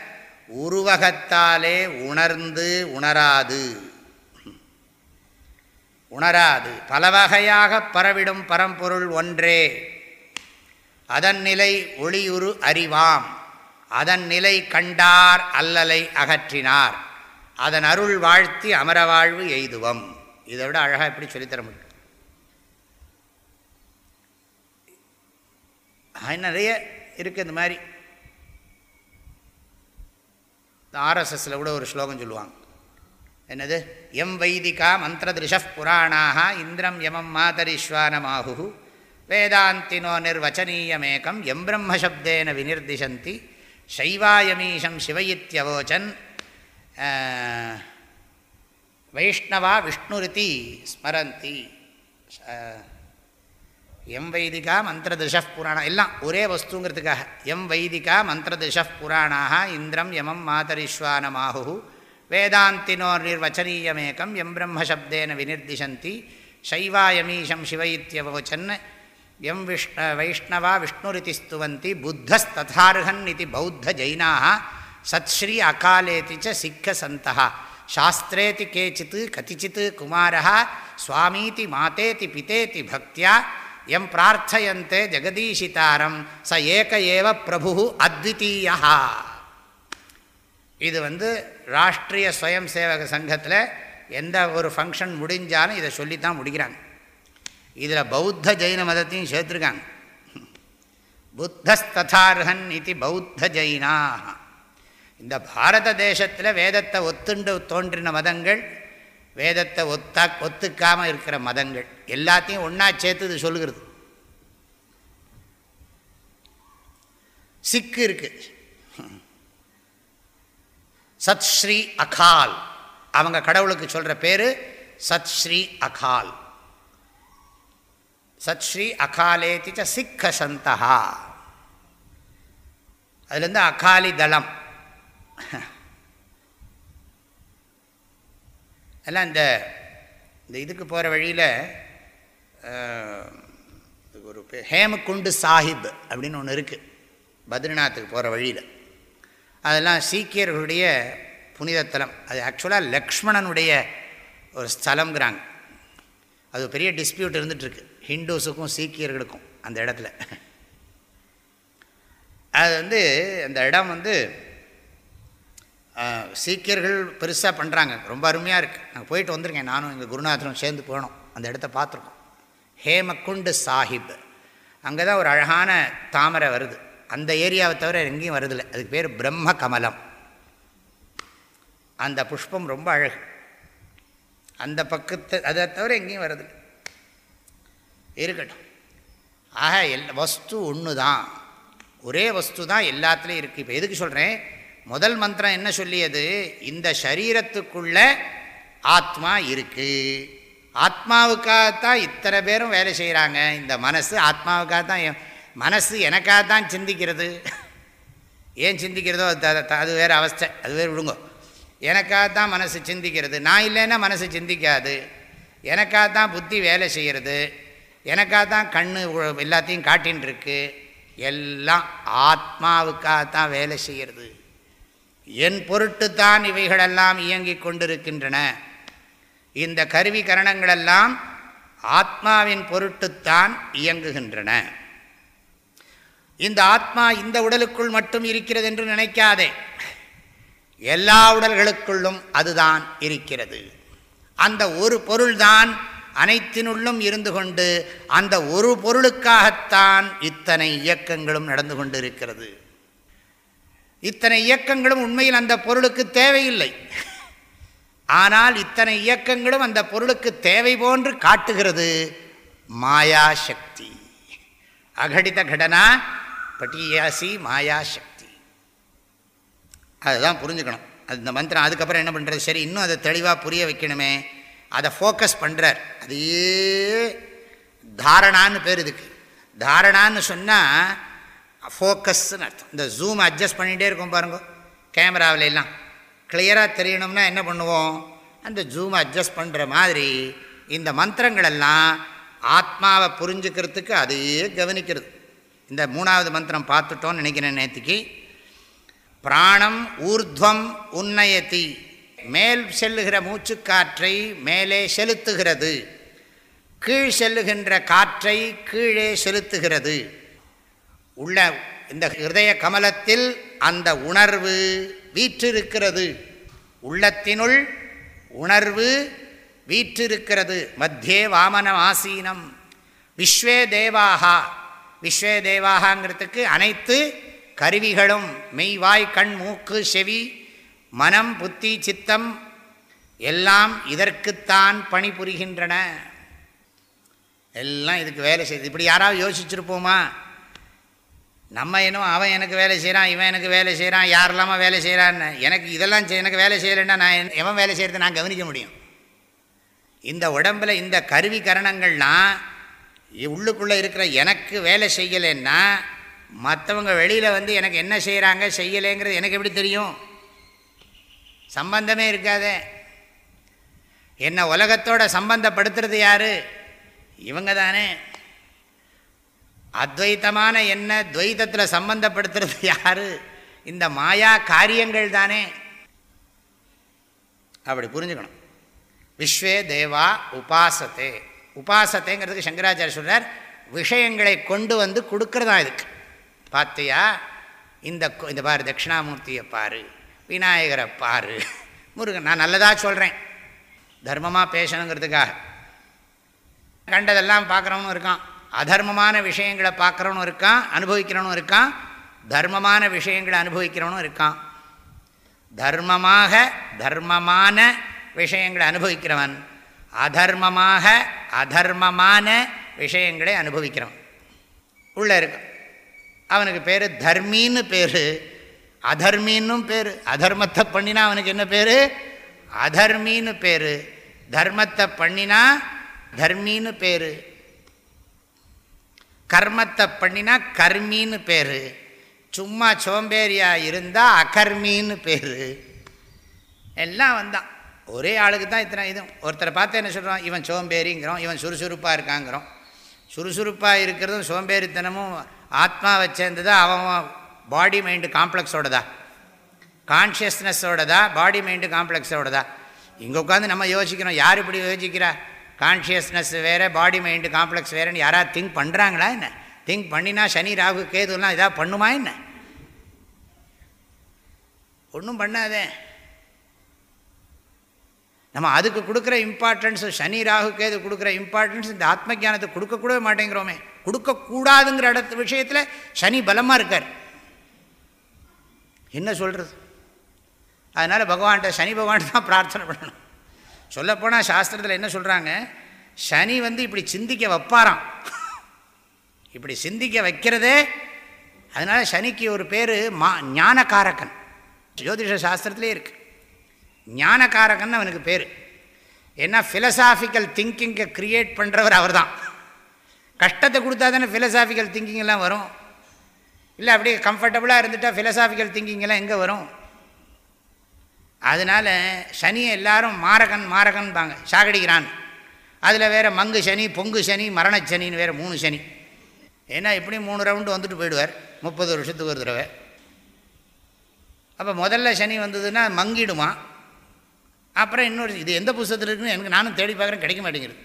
உருவகத்தாலே உணர்ந்து உணராது. உணராது. பல வகையாக பரவிடும் பரம்பொருள் ஒன்றே. அதன் நிலை ஒளியுரு அறிவாம். அதன் நிலை கண்டார் அல்லலை அகற்றினார். அதன் அருள் வாழ்த்தி அமரவாழ்வு எய்துவம். இதை விட அழகாக எப்படி சொல்லித்தர முடியும்? நிறைய இருக்குது இந்த மாதிரி. ஆர்எஸ்எஸில் கூட ஒரு ஸ்லோகம் சொல்லுவாங்க. என்னது? எம் வைதிகா மந்திரதிருஷ புராணாக இந்திரம் யமம் மாதரிஸ்வானமாகு வேதாந்தினோ நிர்வச்சனீயமேக்கம் எம் பிரம்மசப்தேன வினிர்திசந்தி சைவாயமீஷம் சிவயித்யவோச்சன் வைஷ்ணவா விஷ்ணுரிதி ஸ்மரந்தி. எம் வைதிகா மந்திரதிஷப் புராணம் எல்லாம் ஒரே வஸ்துங்கிறதுக்காக. எம் வைதிகா மந்திரதிஷப் புராணாக இந்திரம் யமம் மாதரிஸ்வானமாகு வேதாந்தினோ நிர்வச்சனீயமேக்கம் எம் பிரம்மசப்தேன வினிர்திசந்தி சைவாயமீஷம் சிவ இத்தியவோச்சன் எம் விஷ்ண வைஷ்ணவா விஷ்ணுரிதி ஸ்துவந்தி புத்தஸ்ததார்ஹன் இது பௌத்த ஜைனாக சத்ஸ்ரீ அகாலேதி ச சிக்க சந்தா சாஸ்திரேதி கேச்சித் கதிச்சித் குமாரா சுவாமீதி மாதேதி பிதேதி பக்தியா எம் பிரார்த்தயந்தே ஜெகதீஷிதாரம் ச ஏக ஏவ பிரபு அத்விதீயா இது வந்து ராஷ்ட்ரிய ஸ்வயம் சேவக சங்கத்தில் எந்த ஒரு ஃபங்க்ஷன் முடிஞ்சாலும் இதை சொல்லி தான் முடிக்கிறாங்க. இதில் பௌத்த ஜெயின மதத்தையும் சேர்த்துருக்காங்க. புத்தஸ்ததார்ஹன் இது பௌத்த ஜெயினாக இந்த பாரத தேசத்தில் வேதத்தை ஒத்துண்டு தோன்றின மதங்கள் வேதத்தை ஒத்தா ஒத்துக்காமல் இருக்கிற மதங்கள் எல்லாத்தையும் ஒன்றா சேர்த்து இது சொல்லுகிறது. சிக்கு இருக்கு. சத் ஸ்ரீ அகால். அவங்க கடவுளுக்கு சொல்கிற பேர் சத் ஸ்ரீ அகால். சத்ஸ்ரீ அகாலேதி ச சிக்க சந்தகா அதுலேருந்து அகாலி தளம். எல்லாம் இந்த இந்த இதுக்கு போகிற வழியில் ஒரு ஹேமகுண்டு சாஹிப் அப்படின்னு ஒன்று இருக்குது. பத்ரிநாத்துக்கு போகிற வழியில். அதெல்லாம் சீக்கியர்களுடைய புனிதத்தலம் அது ஆக்சுவலாக லக்ஷ்மணனுடைய ஒரு ஸ்தலங்கிறாங்க அது பெரிய டிஸ்பியூட் இருந்துகிட்ருக்கு. ஹிந்துஸுக்கும் சீக்கியர்களுக்கும் அந்த இடத்துல. அது வந்து அந்த இடம் வந்து சீக்கியர்கள் பெருசாக பண்ணுறாங்க ரொம்ப அருமையாக இருக்குது நாங்கள் போயிட்டு வந்திருக்கேன். நானும் எங்கள் குருநாதரும் சேர்ந்து போனோம். அந்த இடத்த பார்த்துருக்கோம். ஹேமக்குண்டு சாஹிப். அங்கே தான் ஒரு அழகான தாமரை வருது. அந்த ஏரியாவை தவிர எங்கேயும் வருதில்லை அதுக்கு பேர் பிரம்ம கமலம். அந்த புஷ்பம் ரொம்ப அழகு. அந்த பக்கத்து அதை தவிர எங்கேயும் வருதில்லை இருக்கட்டும். ஆக எல் வஸ்து ஒன்று தான் ஒரே வஸ்து தான் எல்லாத்துலேயும் இருக்குது இப்போ எதுக்கு சொல்கிறேன் முதல் மந்திரம் என்ன சொல்லியது? இந்த சரீரத்துக்குள்ள ஆத்மா இருக்குது ஆத்மாவுக்காகத்தான் இத்தனை பேரும் வேலை செய்கிறாங்க இந்த மனசு ஆத்மாவுக்காக தான் மனசு எனக்காக தான் சிந்திக்கிறது. ஏன் சிந்திக்கிறதோ அது வேறு அவஸ்தை. அது வேறு விடுங்க எனக்காக தான் மனசு சிந்திக்கிறது. நான் இல்லைன்னா மனசு சிந்திக்காது. எனக்காக தான் புத்தி வேலை செய்கிறது. எனக்காக தான் கண் எல்லாத்தையும் காட்டின்னு இருக்கு எல்லாம் ஆத்மாவுக்காகத்தான் வேலை செய்கிறது என் பொருட்டு தான் இவைகளெல்லாம் இயங்கி கொண்டிருக்கின்றன. இந்த கருவி கரணங்களெல்லாம் ஆத்மாவின் பொருட்டுத்தான் இயங்குகின்றன. இந்த ஆத்மா இந்த உடலுக்குள் மட்டும் இருக்கிறது என்று நினைக்காதே. எல்லா உடல்களுக்குள்ளும் அதுதான் இருக்கிறது. அந்த ஒரு பொருள்தான் அனைத்தினுள்ளும் இருந்து கொண்டு அந்த ஒரு பொருளுக்காகத்தான் இத்தனை இயக்கங்களும் நடந்து கொண்டு இருக்கிறது இத்தனை இயக்கங்களும் உண்மையில் அந்த பொருளுக்கு தேவையில்லை. ஆனால் இத்தனை இயக்கங்களும் அந்த பொருளுக்கு தேவை போன்று காட்டுகிறது. மாயாசக்தி அகடித கடனா பட்டியாசி மாயாசக்தி அதுதான் புரிஞ்சுக்கணும். அது இந்த மந்திரம் அதுக்கப்புறம் என்ன பண்ணுறது சரி இன்னும் அதை தெளிவாக புரிய வைக்கணுமே. அதை ஃபோக்கஸ் பண்ணுறார் அதையே தாரணான்னு பேர் இதுக்கு. தாரணான்னு சொன்னால் ஃபோக்கஸ்ன்னு அர்த்தம். இந்த ஜூம் அட்ஜஸ்ட் பண்ணிகிட்டே இருக்கும் பாருங்க. கேமராவில எல்லாம். கிளியராக தெரியணும்னா என்ன பண்ணுவோம்? அந்த ஜூமை அட்ஜஸ்ட் பண்ணுற மாதிரி இந்த மந்திரங்களெல்லாம் ஆத்மாவை புரிஞ்சுக்கிறதுக்கு அதையே கவனிக்கிறது. இந்த மூணாவது மந்திரம் பார்த்துட்டோன்னு நினைக்கிறேன் நேற்றுக்கு பிராணம் ஊர்துவம் உன்னயத்தி. மேல் செல்லுகிற மூச்சுக்காற்றை மேலே செலுத்துகிறது. கீழ் செல்லுகின்ற காற்றை கீழே செலுத்துகிறது. உள்ள இந்த ஹிருதய கமலத்தில் அந்த உணர்வு வீற்றிருக்கிறது. உள்ளத்தினுள் உணர்வு வீற்றிருக்கிறது. மத்தியே வாமனம் ஆசீனம். விஸ்வே தேவாகா. விஸ்வே தேவாகாங்கிறதுக்கு அனைத்து கருவிகளும் மெய்வாய் கண் மூக்கு செவி மனம் புத்தி சித்தம் எல்லாம் இதற்குத்தான் பணிபுரிகின்றன. எல்லாம் இதுக்கு வேலை செய்யுது இப்படி யாராவது யோசிச்சிருப்போமா? நம்ம என்னவோ அவன் எனக்கு வேலை செய்கிறான் இவன் எனக்கு வேலை செய்கிறான் யாரெல்லாமா வேலை செய்கிறான்னு எனக்கு இதெல்லாம் எனக்கு வேலை செய்யலைன்னா நான் எவன் வேலை செய்கிறத நான் கவனிக்க முடியும். இந்த உடம்பில் இந்த கருவி கரணங்கள்லாம் உள்ளுக்குள்ளே இருக்கிற எனக்கு வேலை செய்யலைன்னா மற்றவங்க வெளியில் வந்து எனக்கு என்ன செய்கிறாங்க செய்யலைங்கிறது எனக்கு எப்படி தெரியும்? சம்பந்தமே இருக்காதே. என்னை உலகத்தோட சம்பந்தப்படுத்துறது யார்? இவங்க தானே அத்வைத்தமான என்ன துவைத்தத்தில் சம்பந்தப்படுத்துறது யார்? இந்த மாயா காரியங்கள் தானே. அப்படி புரிஞ்சுக்கணும். விஸ்வே தேவா உபாசத்தே. உபாசத்தைங்கிறதுக்கு சங்கராச்சாரிய சொல்கிறார் விஷயங்களை கொண்டு வந்து கொடுக்கறதா இதுக்கு. பார்த்தியா? இந்த இந்த பாரு தட்சிணாமூர்த்தியை பாரு. விநாயகரை பாரு. முருகன் நான் நல்லதாக சொல்கிறேன் தர்மமாக பேசணுங்கிறதுக்காக. கண்டதெல்லாம் பார்க்குறவனும் இருக்கான். அதர்மமான விஷயங்களை பார்க்குறவனும் இருக்கான் அனுபவிக்கிறவனும் இருக்கான். தர்மமான விஷயங்களை அனுபவிக்கிறவனும் இருக்கான். தர்மமாக தர்மமான விஷயங்களை அனுபவிக்கிறவன் அதர்மமாக அதர்மமான விஷயங்களை அனுபவிக்கிறவன். உள்ளே இருக்கான். அவனுக்கு பேர் தர்மின்னு பேர். அதர்மின்னும் பேர். அதர்மத்தை பண்ணினா அவனுக்கு என்ன பேர்? அதர்மின்னு பேர். தர்மத்தை பண்ணினா தர்மின்னு பேர். கர்மத்தை பண்ணினா கர்மின்னு பேர். சும்மா சோம்பேறியாக இருந்தால் அகர்மின்னு பேர். எல்லாம் வந்தான். ஒரே ஆளுக்கு தான் இத்தனை இதுவும் ஒருத்தரை பார்த்து என்ன சொல்கிறோம் இவன் சோம்பேறிங்கிறோம் இவன் சுறுசுறுப்பாக இருக்காங்கிறோம் சுறுசுறுப்பாக இருக்கிறதும் சோம்பேறித்தனமும் ஆத்மாவை சேர்ந்ததா அவன் பாடி மைண்டு காம்ப்ளெக்ஸோடதா கான்ஷியஸ்னஸோடதா பாடி மைண்டு காம்ப்ளெக்ஸோடதா இங்கே உட்காந்து நம்ம யோசிக்கிறோம் யார் இப்படி யோசிக்கிறா? கான்ஷியஸ்னஸ் வேறு பாடி மைண்டு காம்ப்ளெக்ஸ் வேறுன்னு யாராவது திங்க் பண்ணுறாங்களா என்ன? திங்க் பண்ணினா சனி ராகு கேதுலாம் இதாக பண்ணுமா என்ன? ஒன்றும் பண்ணாதே. நம்ம அதுக்கு கொடுக்குற இம்பார்ட்டன்ஸு சனி ராகு கேது கொடுக்குற இம்பார்ட்டன்ஸ் இந்த ஆத்ம ஜானத்தை கொடுக்கக்கூடவே மாட்டேங்கிறோமே. கொடுக்கக்கூடாதுங்கிற இடத்து விஷயத்தில் சனி பலமாக இருக்கார். என்ன சொல்கிறது அதனால் பகவான்கிட்ட சனி பகவான் தான் பிரார்த்தனை பண்ணணும். சொல்லப்போனால் சாஸ்திரத்தில் என்ன சொல்கிறாங்க சனி வந்து இப்படி சிந்திக்க வைப்பாராம். இப்படி சிந்திக்க வைக்கிறதே அதனால் சனிக்கு ஒரு பேர் மா ஞானகாரகன். ஜோதிஷ சாஸ்திரத்திலே இருக்கு. ஞானகாரகன் அவனுக்கு பேர். ஏன்னா ஃபிலசாஃபிக்கல் திங்கிங்கை க்ரியேட் பண்ணுறவர் அவர் தான் கஷ்டத்தை கொடுத்தா தானே ஃபிலசாஃபிக்கல் திங்கிங்லாம் வரும். இல்லை அப்படியே கம்ஃபர்டபுளாக இருந்துட்டால் ஃபிலசாஃபிக்கல் திங்கிங்கெல்லாம் எங்கே வரும்? அதனால் சனியை எல்லாரும் மாரகன் மாரகன்பாங்க. சாகடிக்கிறான். அதில் வேறு மங்கு சனி பொங்கு சனி மரணச்சனின்னு வேறு மூணு சனி. ஏன்னா இப்படி மூணு ரவுண்டு வந்துட்டு போயிடுவார். முப்பது வருஷத்துக்கு ஒரு தடவை. அப்போ முதல்ல சனி வந்ததுன்னா மங்கிடுமா? அப்புறம் இன்னொரு இது எந்த புஸ்தகத்தில் இருக்குன்னு எனக்கு நானும் தேடி பார்க்குறேன் கிடைக்க மாட்டேங்கிறது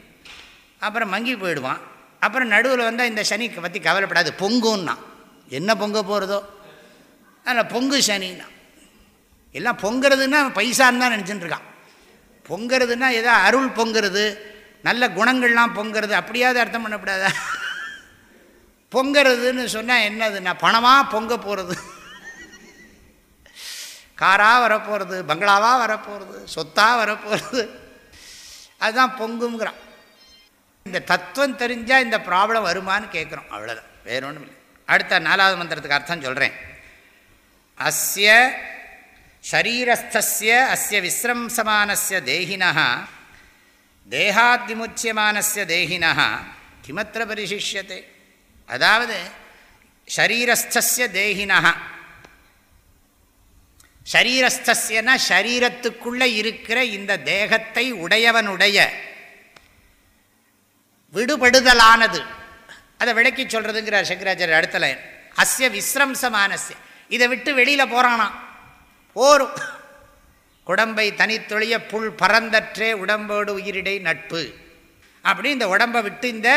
அப்புறம் மங்கி போயிடுவான். அப்புறம் நடுவில் வந்தால் இந்த சனி பற்றி கவலைப்படாது. பொங்குன்னா. என்ன பொங்க போகிறதோ அதில் பொங்கு சனின்னா. எல்லாம் பொங்கிறதுன்னா பைசான்னு தான் நினச்சிட்டுருக்கான் பொங்கிறதுனா ஏதோ அருள் பொங்கிறது நல்ல குணங்கள்லாம் பொங்கிறது அப்படியாவது அர்த்தம் பண்ணக்கூடாதா பொங்கிறதுன்னு சொன்னால் என்னதுன்னா பணமாக பொங்க போகிறது காராக வரப்போகிறது பங்களாவாக வரப்போகிறது சொத்தாக வரப்போகிறது அதுதான் பொங்குங்கிறான். இந்த தத்துவம் தெரிஞ்சால் இந்த ப்ராப்ளம் வருமானு கேட்குறோம் அவ்வளோதான் வேற ஒன்றும் இல்லை. அடுத்த நாலாவது மந்திரத்துக்கு அர்த்தம் சொல்கிறேன் அஸ்ய ஷரீரஸ்திய அஸ்ய விஸ்ரம்சமானஸ்ய தேகினா தேகாத்விமுச்சியமானஸ்ய தேகினா கிமத்திர பரிசிஷ்யத்தை அதாவது ஷரீரஸ்திய தேகினா ஷரீரஸ்தியனா ஷரீரத்துக்குள்ளே இருக்கிற இந்த தேகத்தை உடையவனுடைய விடுபடுதலானது. அதை விளக்கி சொல்கிறதுங்கிறார் சங்கராச்சாரியர் அடுத்த லைன் அஸ்ய விஸ்ரம்சமானஸ்ய. இதை விட்டு வெளியில் போகிறானா போரும். உடம்பை தனித்தொழிய புல் பறந்தற்றே உடம்போடு உயிரிடை நட்பு. அப்படி இந்த உடம்பை விட்டு இந்த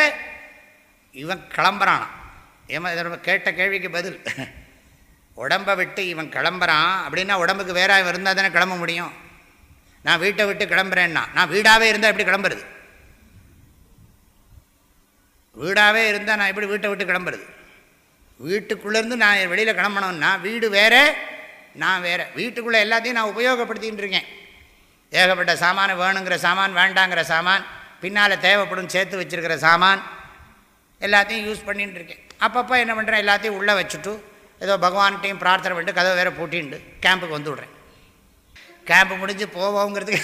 இவன் கிளம்புறானான் ஏமா கேட்ட கேள்விக்கு பதில். உடம்பை விட்டு இவன் கிளம்புறான் அப்படின்னா உடம்புக்கு வேற இவன் இருந்தால் தானே கிளம்ப முடியும். நான் வீட்டை விட்டு கிளம்புறேன்னா. நான் வீடாகவே இருந்தால் எப்படி கிளம்புறது? வீடாகவே இருந்தால் நான் எப்படி வீட்டை விட்டு கிளம்புறது? வீட்டுக்குள்ளேருந்து நான் வெளியில் கிளம்பணும்னா வீடு வேறு நான் வேறு. வீட்டுக்குள்ளே எல்லாத்தையும் நான் உபயோகப்படுத்திகிட்டு இருக்கேன். ஏகப்பட்ட சாமான் வேணுங்கிற சாமான் வேண்டாங்கிற சாமான் பின்னால் தேவைப்படும் சேர்த்து வச்சுருக்கிற சாமான் எல்லாத்தையும் யூஸ் பண்ணிகிட்டு இருக்கேன். அப்பப்போ என்ன பண்ணுறேன் எல்லாத்தையும் உள்ளே வச்சுட்டு ஏதோ பகவான்கிட்டையும் பிரார்த்தனை பண்ணிட்டு கதவை வேறு பூட்டிண்டு கேம்புக்கு வந்து விட்றேன். கேம்பு முடிஞ்சு போவோங்கிறதுக்கு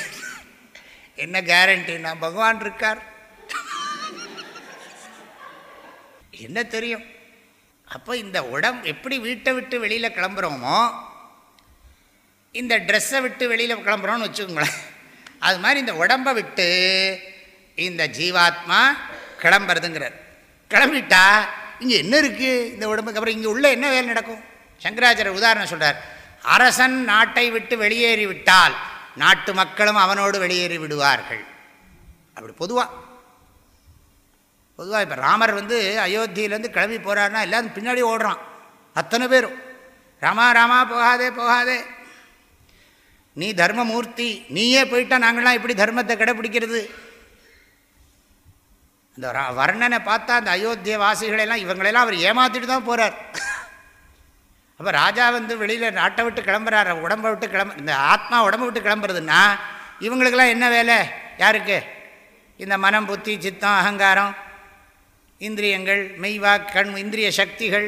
[laughs] என்ன கேரண்டி நான் பகவான் இருக்கார். என்ன தெரியும்? அப்போ இந்த உடம்பு எப்படி வீட்டை விட்டு வெளியில் கிளம்புறோமோ இந்த ட்ரெஸ்ஸை விட்டு வெளியில் கிளம்புறோன்னு வச்சுக்கோங்களேன். அது மாதிரி இந்த உடம்பை விட்டு இந்த ஜீவாத்மா கிளம்புறதுங்கிறார். கிளம்பிட்டா இங்கே என்ன இருக்குது இந்த உடம்புக்கு அப்புறம் இங்கே உள்ளே என்ன வேலை நடக்கும்? சங்கராச்சாரியர் உதாரணம் சொல்கிறார் அரசன் நாட்டை விட்டு வெளியேறி விட்டால் நாட்டு மக்களும் அவனோடு வெளியேறி விடுவார்கள் அப்படி பொதுவாக பொதுவாக இப்போ ராமர் வந்து அயோத்தியிலேருந்து கிளம்பி போகிறாருன்னா எல்லாரும் பின்னாடி ஓடுறான். அத்தனை பேரும். ராமா ராமா போகாதே போகாதே. நீ தர்மமூர்த்தி. நீயே போயிட்டா நாங்களாம் எப்படி தர்மத்தை கடைப்பிடிக்கிறது அந்த வர்ணனை பார்த்தா அந்த அயோத்திய வாசிகளெல்லாம் இவங்களெல்லாம் அவர் ஏமாற்றிட்டு தான் போகிறார் அப்போ ராஜா வந்து வெளியில் நாட்டை விட்டு கிளம்புறாரு. உடம்பை விட்டு கிளம்ப இந்த ஆத்மா உடம்பை விட்டு கிளம்புறதுன்னா இவங்களுக்கெல்லாம் என்ன வேலை? யாருக்கு? இந்த மனம் புத்தி சித்தம் அகங்காரம். இந்திரியங்கள் மெய்வா கண் இந்திரிய சக்திகள்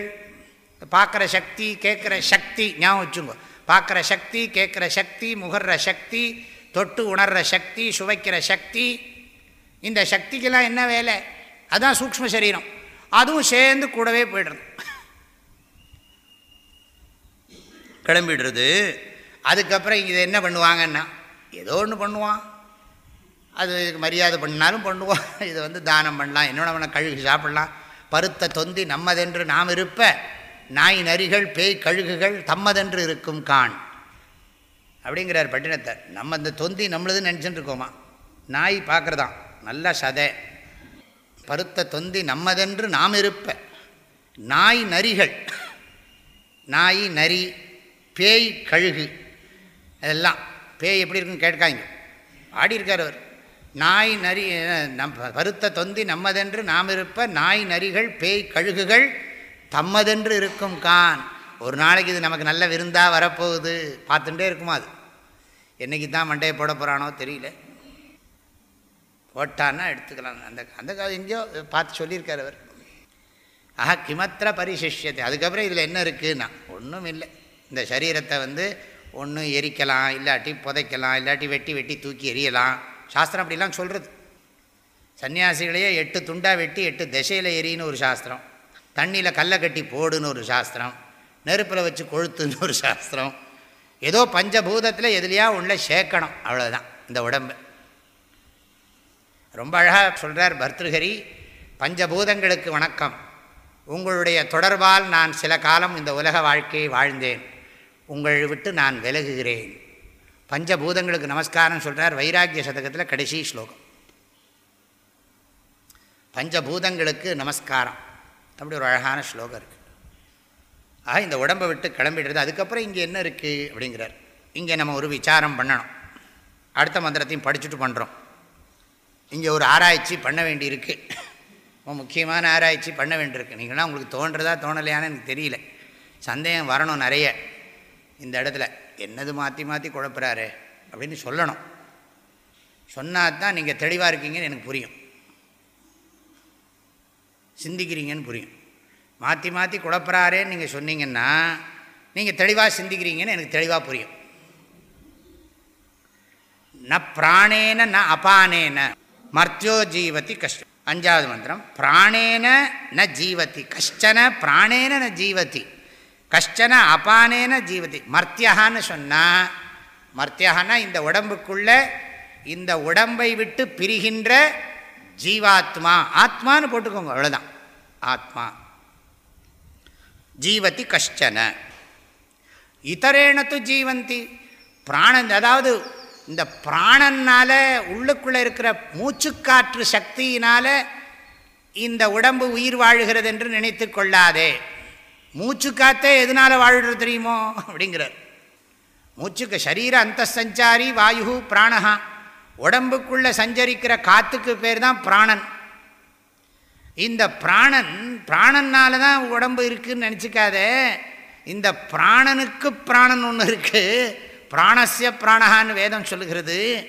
பார்க்குற சக்தி கேட்குற சக்தி ஞாபகம் வச்சுங்க பார்க்குற சக்தி கேட்குற சக்தி முகர்ற சக்தி தொட்டு உணர்கிற சக்தி சுவைக்கிற சக்தி. இந்த சக்திக்கெல்லாம் என்ன வேலை? அதுதான் சூக்ம சரீரம். அதுவும் சேர்ந்து கூடவே போய்டுறது. கிளம்பிடுறது. அதுக்கப்புறம் இதை என்ன பண்ணுவாங்கன்னா ஏதோ ஒன்று பண்ணுவான். அது மரியாதை பண்ணாலும் பண்ணுவோம். [laughs] இதை வந்து தானம் பண்ணலாம். என்னோட கழுகு சாப்பிட்லாம். பருத்த தொந்தி நம்மதென்று நாம் இருப்ப. நாய் நரிகள் பேய் கழுகுகள் தம்மதென்று இருக்கும் கான். அப்படிங்கிறார் பட்டினத்தார். நம்ம இந்த தொந்தி நம்மளதுன்னு நினச்சிட்டு இருக்கோமா? நாய் பார்க்குறதான். நல்ல சதை. பருத்த தொந்தி நம்மதென்று நாம் இருப்ப. நாய் நரிகள். நாய் நரி பேய் கழுகு. அதெல்லாம். பேய் எப்படி இருக்குன்னு கேட்காங்க ஆடி இருக்கார் அவர். நாய் நரி நம் பருத்த தொந்தி நம்மதென்று நாம் இருப்ப நாய் நரிகள் பேய் கழுகுகள் தம்மதென்று இருக்கும் கான். ஒரு நாளைக்கு இது நமக்கு நல்ல விருந்தாக வரப்போகுது. பார்த்துட்டே இருக்குமா அது? என்றைக்கு தான் மண்டையை போட போகிறானோ தெரியல. போட்டான்னா எடுத்துக்கலாம். அந்த அந்த எங்கேயோ பார்த்து சொல்லியிருக்கார் அவர். ஆஹா கிமத்திர பரிசிஷ்யத்தை அதுக்கப்புறம் இதில் என்ன இருக்குன்னா ஒன்றும் இல்லை. இந்த சரீரத்தை வந்து ஒன்று எரிக்கலாம் இல்லாட்டி புதைக்கலாம் இல்லாட்டி வெட்டி வெட்டி தூக்கி எரியலாம் சாஸ்திரம் அப்படிலாம் சொல்கிறது சன்னியாசிகளையே எட்டு துண்டாக வெட்டி எட்டு திசையில் எரின்னு ஒரு சாஸ்திரம். தண்ணியில் கல்லை கட்டி போடுன்னு ஒரு சாஸ்திரம். நெருப்பில் வச்சு கொழுத்துன்னு ஒரு சாஸ்திரம். ஏதோ பஞ்சபூதத்தில் எதுலையா உள்ள சேர்க்கணும் அவ்வளோதான் இந்த உடம்பு. ரொம்ப அழகாக சொல்கிறார் பர்திருஹரி பஞ்சபூதங்களுக்கு வணக்கம். உங்களுடைய தொடர்பால் நான் சில காலம் இந்த உலக வாழ்க்கையை வாழ்ந்தேன். உங்கள் விட்டு நான் விலகுகிறேன். பஞ்சபூதங்களுக்கு நமஸ்காரம் சொல்கிறார் வைராக்கிய சதகத்தில் கடைசி ஸ்லோகம். பஞ்சபூதங்களுக்கு நமஸ்காரம். அப்படி ஒரு அழகான ஸ்லோகம் இருக்குது ஆக இந்த உடம்பை விட்டு கிளம்பிடுறது அதுக்கப்புறம் இங்கே என்ன இருக்குது அப்படிங்கிறார். இங்கே நம்ம ஒரு விசாரம் பண்ணணும். அடுத்த மந்திரத்தையும் படிச்சுட்டு பண்ணுறோம் இங்கே ஒரு ஆராய்ச்சி பண்ண வேண்டியிருக்கு. ரொம்ப முக்கியமான ஆராய்ச்சி பண்ண வேண்டியிருக்கு. நீங்களாம் உங்களுக்கு தோன்றதா தோணலையான்னு எனக்கு தெரியல. சந்தேகம் வரணும் நிறைய இந்த இடத்துல. என்னது மாற்றி மாற்றி குழப்புறாரு அப்படின்னு சொல்லணும். சொன்னால் தான் நீங்கள் தெளிவாக இருக்கீங்கன்னு எனக்கு புரியும். சிந்திக்கிறீங்கன்னு புரியும். மாற்றி மாற்றி குழப்பறாரேன்னு நீங்கள் சொன்னீங்கன்னா நீங்கள் தெளிவாக சிந்திக்கிறீங்கன்னு எனக்கு தெளிவாக புரியும். ந பிராணேன ந அபானேன மர்த்தியோ ஜீவதி கஷ்டம் அஞ்சாவது மந்திரம் பிராணேன ந ஜீவதி கஷ்டன பிராணேன ந ஜீவதி. கஷ்டன அபானேன ஜீவதி மர்த்தியகான்னு சொன்னால் மர்த்தியகான்னா இந்த உடம்புக்குள்ளே இந்த உடம்பை விட்டு பிரிகின்ற ஜீவாத்மா ஆத்மான்னு போட்டுக்கோங்க அவ்வளோதான் ஆத்மா. ஜீவதி கஷ்டன. இதரேனத்து ஜீவந்தி. பிராணன் அதாவது இந்த பிராணனால் உள்ளுக்குள்ளே இருக்கிற மூச்சுக்காற்று சக்தியினால் இந்த உடம்பு உயிர் வாழுகிறது என்று நினைத்து கொள்ளாதே. மூச்சுக்காத்தே எதனால் வாழ்கிறது தெரியுமோ? அப்படிங்கிறார். மூச்சுக்கு சரீர அந்த சஞ்சாரி வாயு பிராணஹா. உடம்புக்குள்ளே சஞ்சரிக்கிற காற்றுக்கு பேர் தான் பிராணன். இந்த பிராணன் பிராணனால தான் உடம்பு இருக்குதுன்னு நினச்சிக்காத. இந்த பிராணனுக்கு பிராணன் ஒன்று இருக்குது பிராணசிய பிராணகான்னு வேதம் சொல்லுகிறது.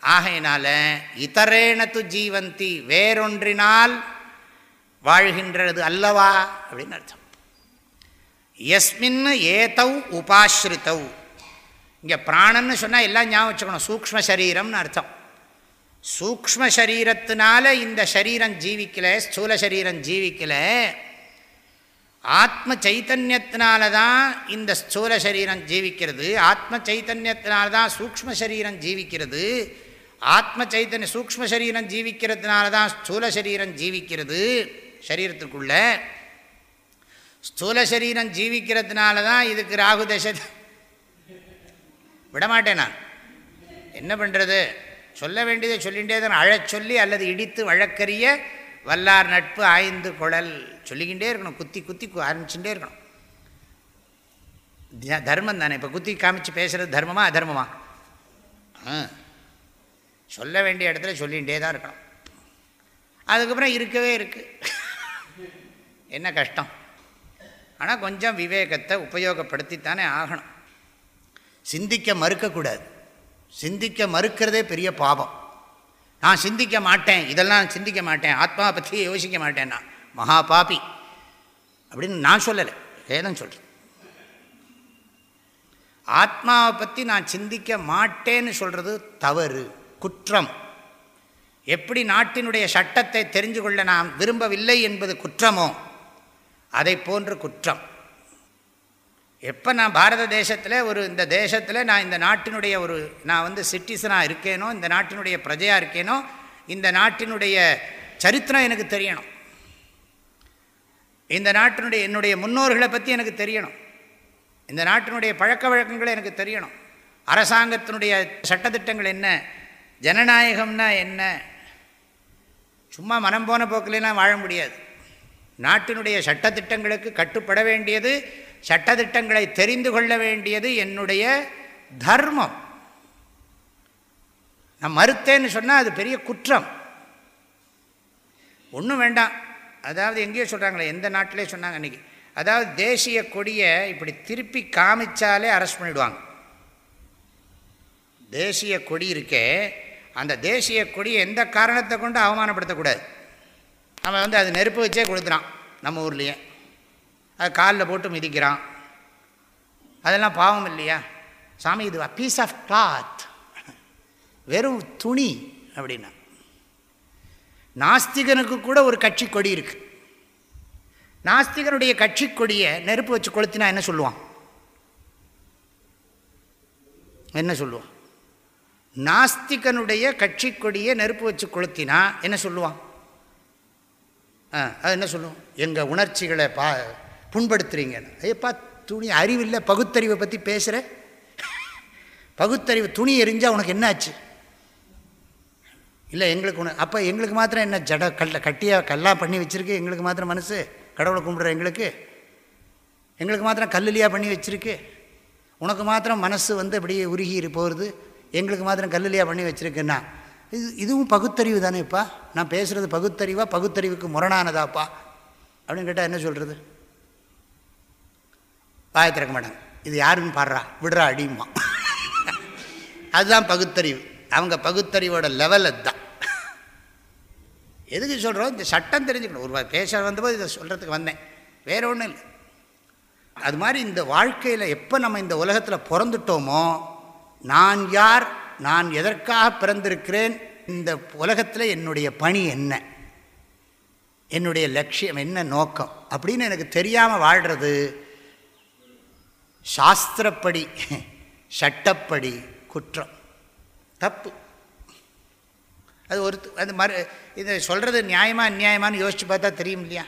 ஆகையினால இதரேனத்து ஜீவந்தி வேறொன்றினால் வாழ்கின்றது அல்லவா? அப்படின்னு அர்த்தம். எஸ்மின் ஏதௌ உபாஸ்ரித்தௌ இங்கே பிராணன்னு சொன்னால் எல்லாம் ஞாபகம் வச்சுக்கணும். சூக்ம சரீரம்னு அர்த்தம். சூக்ம சரீரத்தினால இந்த சரீரம் ஜீவிக்கலை ஸ்தூல சரீரம் ஜீவிக்கலை. ஆத்ம சைத்தன்யத்தினால தான் இந்த ஸ்தூல சரீரம் ஜீவிக்கிறது. ஆத்ம சைத்தன்யத்தினால தான் சூக்ம சரீரம் ஜீவிக்கிறது. ஆத்ம சைத்தன்ய சூக்ம சரீரம் ஜீவிக்கிறதுனால தான் ஸ்தூல சரீரம் ஜீவிக்கிறது. சரீரத்துக்குள்ளே ஸ்தூல சரீரம் ஜீவிக்கிறதுனால தான் இதுக்கு ராகு தசை. விடமாட்டேன் நான். என்ன பண்ணுறது சொல்ல வேண்டியதை சொல்லிகிட்டே தான் அழச் சொல்லி அல்லது இடித்து வழக்கறிய வல்லார் நட்பு ஆய்ந்து குழல் சொல்லிக்கிட்டே இருக்கணும். குத்தி குத்தி ஆரம்பிச்சுட்டே இருக்கணும். தர்மம் தானே. இப்போ குத்தி காமிச்சு பேசுகிறது தர்மமா அதர்மமா? ஆ. சொல்ல வேண்டிய இடத்துல சொல்லிகிட்டே தான் இருக்கணும். அதுக்கப்புறம் இருக்கவே இருக்குது என்ன கஷ்டம்? ஆனால் கொஞ்சம் விவேகத்தை உபயோகப்படுத்தித்தானே ஆகணும். சிந்திக்க மறுக்கக்கூடாது. சிந்திக்க மறுக்கிறதே பெரிய பாவம். நான் சிந்திக்க மாட்டேன் இதெல்லாம் சிந்திக்க மாட்டேன் ஆத்மாவை பற்றி யோசிக்க மாட்டேன் நான். மகா பாபி. அப்படின்னு நான் சொல்லலை வேதம் சொல்கிறேன் ஆத்மாவை பற்றி நான் சிந்திக்க மாட்டேன்னு சொல்கிறது தவறு குற்றம். எப்படி நாட்டினுடைய சட்டத்தை தெரிஞ்சு கொள்ள நான் விரும்பவில்லை என்பது குற்றமோ? அதை போன்று குற்றம். எப்போ நான் பாரத தேசத்தில் ஒரு இந்த தேசத்தில் நான் இந்த நாட்டினுடைய ஒரு நான் வந்து சிட்டிசனாக இருக்கேனோ இந்த நாட்டினுடைய பிரஜையாக இருக்கேனோ இந்த நாட்டினுடைய சரித்திரம் எனக்கு தெரியணும். இந்த நாட்டினுடைய என்னுடைய முன்னோர்களை பற்றி எனக்கு தெரியணும். இந்த நாட்டினுடைய பழக்க வழக்கங்களை எனக்கு தெரியணும். அரசாங்கத்தினுடைய சட்டத்திட்டங்கள் என்ன? ஜனநாயகம்னா என்ன? சும்மா மனம் போன போக்கிலாம் வாழ முடியாது. நாட்டினுடைய சட்டத்திட்டங்களுக்கு கட்டுப்பட வேண்டியது சட்டத்திட்டங்களை தெரிந்து கொள்ள வேண்டியது என்னுடைய தர்மம். நான் மறுத்தேன்னு சொன்னால் அது பெரிய குற்றம். ஒன்றும் வேண்டாம். அதாவது எங்கேயோ சொல்கிறாங்களே எந்த நாட்டிலே சொன்னாங்க அன்றைக்கி அதாவது தேசிய கொடியை இப்படி திருப்பி காமிச்சாலே அரெஸ்ட் பண்ணிவிடுவாங்க தேசிய கொடி இருக்கே அந்த தேசிய கொடியை எந்த காரணத்தை கொண்டு அவமானப்படுத்தக்கூடாது. அவன் வந்து அது நெருப்பு வச்சே கொளுத்துறான் நம்ம ஊர்லேயே. அது காலில் போட்டு மிதிக்கிறான். அதெல்லாம் பாவம் இல்லையா? சாமி இது பீஸ் ஆஃப் கிளாத் வெறும் துணி அப்படின்னா. நாஸ்திகனுக்கு கூட ஒரு கட்சி கொடி இருக்குது நாஸ்திகனுடைய கட்சி கொடியை நெருப்பு வச்சு கொளுத்தினா என்ன சொல்லுவான்? என்ன சொல்லுவான்? நாஸ்திகனுடைய கட்சி கொடியை நெருப்பு வச்சு கொளுத்தினா என்ன சொல்லுவான்? அது என்ன சொல்லுவோம் எங்கள் உணர்ச்சிகளை பா புண்படுத்துறீங்கன்னு ஐயப்பா துணி அறிவில்லை பகுத்தறிவை பற்றி பேசுகிற பகுத்தறிவு துணி எரிஞ்சால் உனக்கு என்ன ஆச்சு? இல்லை எங்களுக்கு ஒன்று அப்போ எங்களுக்கு மாத்திரம் என்ன ஜட கல்ல கட்டியாக கல்லாக பண்ணி வச்சுருக்கு? எங்களுக்கு மாத்திரம் மனசு? கடவுளை கும்பிட்ற எங்களுக்கு? எங்களுக்கு மாத்திரம் கல்லுலியாக பண்ணி வச்சுருக்கு? உனக்கு மாத்திரம் மனசு வந்து அப்படியே உருகி போகிறது எங்களுக்கு மாத்திரம் கல்லுலியாக பண்ணி வச்சுருக்குன்னா? இது இதுவும் பகுத்தறிவு தானேப்பா? நான் பேசுகிறது பகுத்தறிவா பகுத்தறிவுக்கு முரணானதாப்பா? அப்படின்னு கேட்டால் என்ன சொல்கிறது வாய திறக்க மாட்டாங்க. இது யாருன்னு பாடுறா? விடுறா அடியுமா அதுதான் பகுத்தறிவு. அவங்க பகுத்தறிவோட லெவல் அதுதான். எதுக்கு சொல்கிறோம் இந்த சட்டம் தெரிஞ்சுக்கணும். ஒரு பேச வந்தபோது இதை சொல்கிறதுக்கு வந்தேன். வேற ஒன்றும் இல்லை. அது மாதிரி இந்த வாழ்க்கையில் எப்போ நம்ம இந்த உலகத்தில் பிறந்துட்டோமோ நான் யார் நான் எதற்காக பிறந்திருக்கிறேன்? இந்த உலகத்தில் என்னுடைய பணி என்ன? என்னுடைய லட்சியம் என்ன நோக்கம்? அப்படின்னு எனக்கு தெரியாமல் வாழ்கிறது சாஸ்திரப்படி சட்டப்படி குற்றம். தப்பு. அது ஒரு அது மறு இதை சொல்கிறது நியாயமாக அந்நியாயமானு யோசித்து பார்த்தா தெரியும் இல்லையா?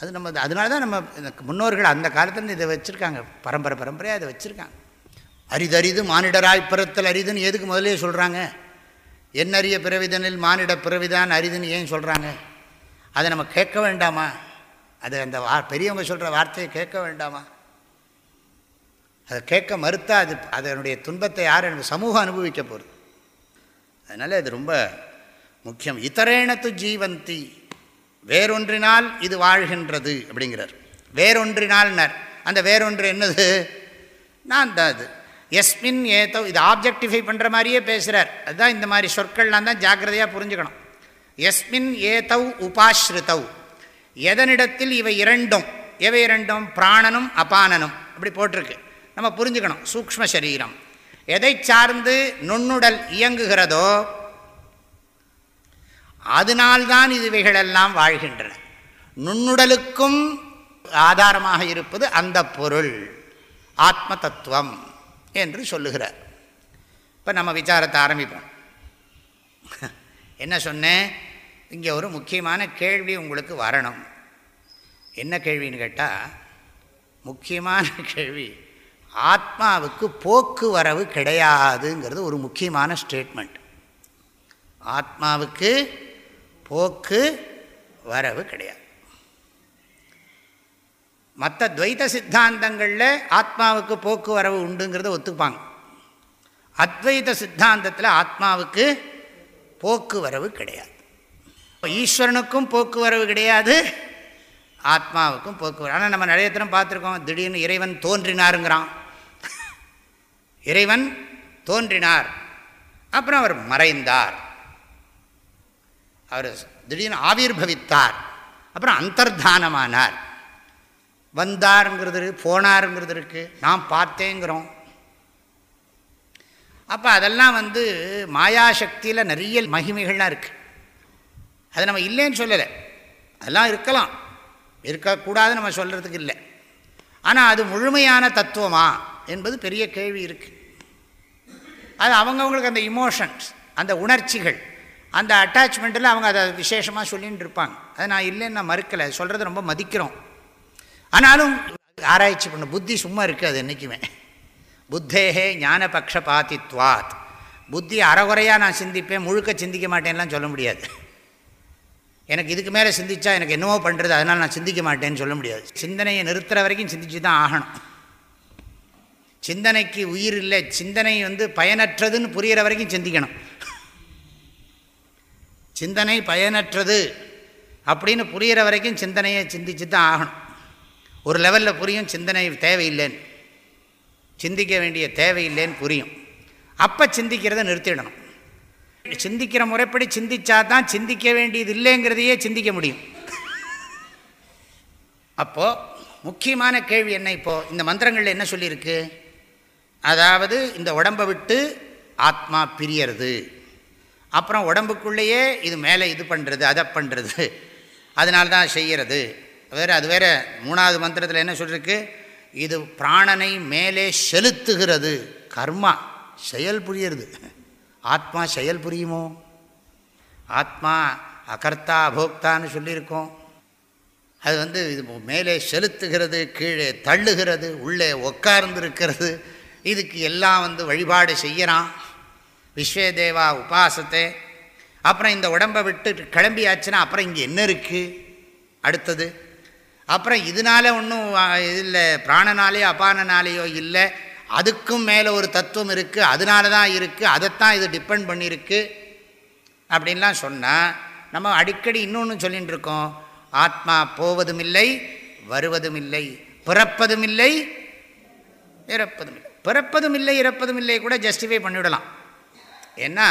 அது நம்ம அதனால தான் நம்ம முன்னோர்கள் அந்த காலத்துலேருந்து இதை வச்சுருக்காங்க. பரம்பரை பரம்பரையாக இதை வச்சுருக்காங்க. அரிதரிது மானிடராய் பிறத்தல் அரிதுன்னு எதுக்கு முதலே சொல்கிறாங்க என்னறிய பிறவிதனில் மானிட பிறவிதான் அரிதுன்னு ஏன் சொல்கிறாங்க அதை நம்ம கேட்க வேண்டாமா? அது அந்த வா பெரியவங்க சொல்கிற வார்த்தையை கேட்க வேண்டாமா? அதை கேட்க மறுத்தா அது அதனுடைய துன்பத்தை யார் எனக்கு சமூகம் அனுபவிக்க போகிறது அதனால் இது ரொம்ப முக்கியம். இத்தரேணத்து ஜீவந்தி வேறொன்றினால் இது வாழ்கின்றது அப்படிங்கிறார். வேறொன்றினால்னர். அந்த வேறொன்று என்னது? நான் தான் அது. எஸ்மின் ஏதோ இது ஆப்ஜெக்டிஃபை பண்ணுற மாதிரியே பேசுகிறார் அதுதான் இந்த மாதிரி சொற்கள்லாம் தான் ஜாக்கிரதையாக புரிஞ்சுக்கணும். எஸ்மின் ஏதௌ உபாஸ்ருதௌ. எதனிடத்தில் இவை இரண்டும் எவை இரண்டும்? பிராணனும் அபானனும். அப்படி போட்டிருக்கு. நம்ம புரிஞ்சுக்கணும். சூக்ம சரீரம். எதை சார்ந்து நுண்ணுடல் இயங்குகிறதோ அதனால்தான் இதுவைகளெல்லாம் வாழ்கின்றன. நுண்ணுடலுக்கும் ஆதாரமாக இருப்பது அந்த பொருள். ஆத்ம தத்துவம். என்று சொல்லுகிறார். இப்போ நம்ம விசாரத்தை ஆரம்பிப்போம். என்ன சொன்னேன்? இங்கே ஒரு முக்கியமான கேள்வி உங்களுக்கு வரணும். என்ன கேள்வின்னு கேட்டால் முக்கியமான கேள்வி ஆத்மாவுக்கு போக்குவரவு கிடையாதுங்கிறது ஒரு முக்கியமான ஸ்டேட்மெண்ட் ஆத்மாவுக்கு போக்கு வரவு கிடையாது. மற்ற துவைத சித்தாந்தங்களில் ஆத்மாவுக்கு போக்குவரவு உண்டுங்கிறத ஒத்துப்பாங்க. அத்வைத சித்தாந்தத்தில் ஆத்மாவுக்கு போக்குவரவு கிடையாது. ஈஸ்வரனுக்கும் போக்குவரவு கிடையாது ஆத்மாவுக்கும் போக்குவரவு. ஆனால் நம்ம நிறைய தினம் பார்த்துருக்கோம் திடீர்னு இறைவன் தோன்றினாருங்கிறான். இறைவன் தோன்றினார். அப்புறம் அவர் மறைந்தார். அவர் திடீர்னு ஆவிர்பவித்தார். அப்புறம் அந்தர்தானமானார். வந்தாருங்கிறது போனாருங்கிறது இருக்குது நான் பார்த்தேங்கிறோம். அப்போ அதெல்லாம் வந்து மாயாசக்தியில் நிறைய மகிமைகள்லாம் இருக்குது அது நம்ம இல்லைன்னு சொல்லலை. அதெல்லாம் இருக்கலாம். இருக்கக்கூடாதுன்னு நம்ம சொல்கிறதுக்கு இல்லை. ஆனால் அது முழுமையான தத்துவமா என்பது பெரிய கேள்வி இருக்குது அது அவங்கவுங்களுக்கு அந்த இமோஷன்ஸ் அந்த உணர்ச்சிகள் அந்த அட்டாச்மெண்ட்டில் அவங்க அதை விசேஷமாக சொல்லின்னு இருப்பாங்க. அதை நான் இல்லைன்னு நான் மறுக்கலை. சொல்கிறது ரொம்ப மதிக்கிறோம். ஆனாலும் ஆராய்ச்சி பண்ண புத்தி சும்மா இருக்குது அது என்றைக்குமே புத்தேகே ஞான பக்ஷபாத்தித்வாத் புத்தி அறகுறையாக நான் சிந்திப்பேன் முழுக்க சிந்திக்க மாட்டேன்லாம் சொல்ல முடியாது. எனக்கு இதுக்கு மேலே சிந்திச்சா எனக்கு என்னவோ பண்ணுறது அதனால் நான் சிந்திக்க மாட்டேன்னு சொல்ல முடியாது. சிந்தனையை நிறுத்துகிற வரைக்கும் சிந்திச்சு தான் ஆகணும். சிந்தனைக்கு உயிர் இல்லை சிந்தனை வந்து பயனற்றதுன்னு புரிகிற வரைக்கும் சிந்திக்கணும். சிந்தனை பயனற்றது அப்படின்னு புரிகிற வரைக்கும் சிந்தனையை சிந்திச்சு தான் ஆகணும். ஒரு லெவலில் புரியும் சிந்தனை தேவையில்லைன்னு. சிந்திக்க வேண்டிய தேவையில்லைன்னு புரியும். அப்போ சிந்திக்கிறத நிறுத்திடணும். சிந்திக்கிற முறைப்படி சிந்திச்சா தான் சிந்திக்க வேண்டியது இல்லைங்கிறதையே சிந்திக்க முடியும். அப்போது முக்கியமான கேள்வி என்ன இப்போது இந்த மந்திரங்களில் என்ன சொல்லியிருக்கு? அதாவது இந்த உடம்பை விட்டு ஆத்மா பிரியறது. அப்புறம் உடம்புக்குள்ளேயே இது மேலே இது பண்ணுறது அதை பண்ணுறது அதனால தான் செய்கிறது வேறு அது வேறு. மூணாவது மந்திரத்தில் என்ன சொல்லியிருக்கு இது பிராணனை மேலே செலுத்துகிறது. கர்மா செயல் புரியுறது. ஆத்மா செயல் புரியுமோ? ஆத்மா அகர்த்தா அபோக்தான்னு சொல்லியிருக்கோம். அது வந்து இது மேலே செலுத்துகிறது கீழே தள்ளுகிறது உள்ளே உட்கார்ந்துருக்கிறது இதுக்கு எல்லாம் வந்து வழிபாடு செய்யறான். விஸ்வதேவா உபாசத்தை. அப்புறம் இந்த உடம்பை விட்டு கிளம்பியாச்சுன்னா அப்புறம் இங்கே என்ன இருக்குது அடுத்தது அப்புறம் இதனால் ஒன்றும் இல்லை. பிராணனாலேயோ அபானனாலேயோ இல்லை. அதுக்கும் மேலே ஒரு தத்துவம் இருக்குது அதனால தான் இருக்குது அதைத்தான் இது டிபெண்ட் பண்ணியிருக்கு அப்படின்லாம் சொன்னால் நம்ம அடிக்கடி இன்னொன்று சொல்லிகிட்டு இருக்கோம். ஆத்மா போவதும் இல்லை வருவதும் இல்லை பிறப்பதும் இல்லை இறப்பதும் இல்லை பிறப்பதும் இல்லை இறப்பதும் இல்லை கூட ஜஸ்டிஃபை பண்ணிவிடலாம் ஏன்னா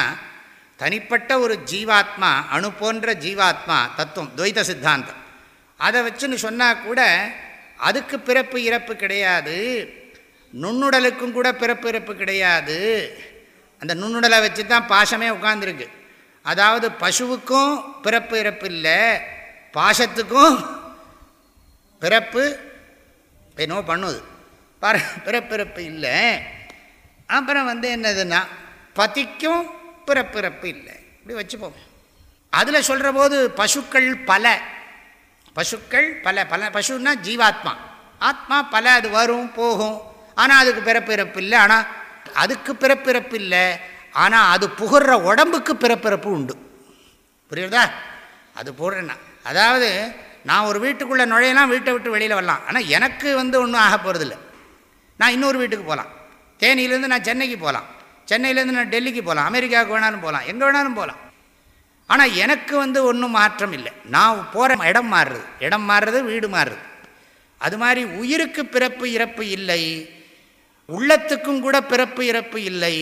தனிப்பட்ட ஒரு ஜீவாத்மா அணு போன்ற ஜீவாத்மா தத்துவம் துவைத சித்தாந்தம். அதை வச்சுன்னு சொன்னால் கூட அதுக்கு பிறப்பு இறப்பு கிடையாது. நுண்ணுடலுக்கும் கூட பிறப்பு இறப்பு கிடையாது. அந்த நுண்ணுடலை வச்சு தான் பாசமே உட்காந்துருக்கு அதாவது பசுவுக்கும் பிறப்பு இறப்பு இல்லை பாசத்துக்கும் பிறப்பு என்னவோ பண்ணுது. பர பிறப்பிறப்பு இல்லை. அப்புறம் வந்து என்னதுன்னா பதிக்கும் பிறப்பிறப்பு இல்லை. இப்படி வச்சுப்போம். அதில் சொல்கிற போது பசுக்கள் பல. பசுக்கள் பல பல பசுன்னா ஜீவாத்மா. ஆத்மா பல அது வரும் போகும். ஆனால் அதுக்கு பிறப்பிறப்பு இல்லை. ஆனால் அதுக்கு பிறப்பிறப்பு இல்லை. ஆனால் அது புகுற உடம்புக்கு பிறப்பிறப்பு உண்டு. புரியுறதா? அது போடுறேன்னா. அதாவது நான் ஒரு வீட்டுக்குள்ளே நுழையலாம் வீட்டை விட்டு வெளியில் வரலாம். ஆனால் எனக்கு வந்து ஒன்றும் ஆக போகிறதில்ல நான் இன்னொரு வீட்டுக்கு போகலாம் தேனியிலேருந்து நான் சென்னைக்கு போகலாம் சென்னையிலேருந்து நான் டெல்லிக்கு போகலாம் அமெரிக்காவுக்கு வேணாலும் போகலாம் எங்கே வேணாலும் போகலாம் ஆனால் எனக்கு வந்து ஒன்றும் மாற்றம் இல்லை. நான் போகிற இடம் மாறுறது இடம் மாறுறது வீடு மாறுறது அது மாதிரி உயிருக்கு பிறப்பு இறப்பு இல்லை. உள்ளத்துக்கும் கூட பிறப்பு இறப்பு இல்லை.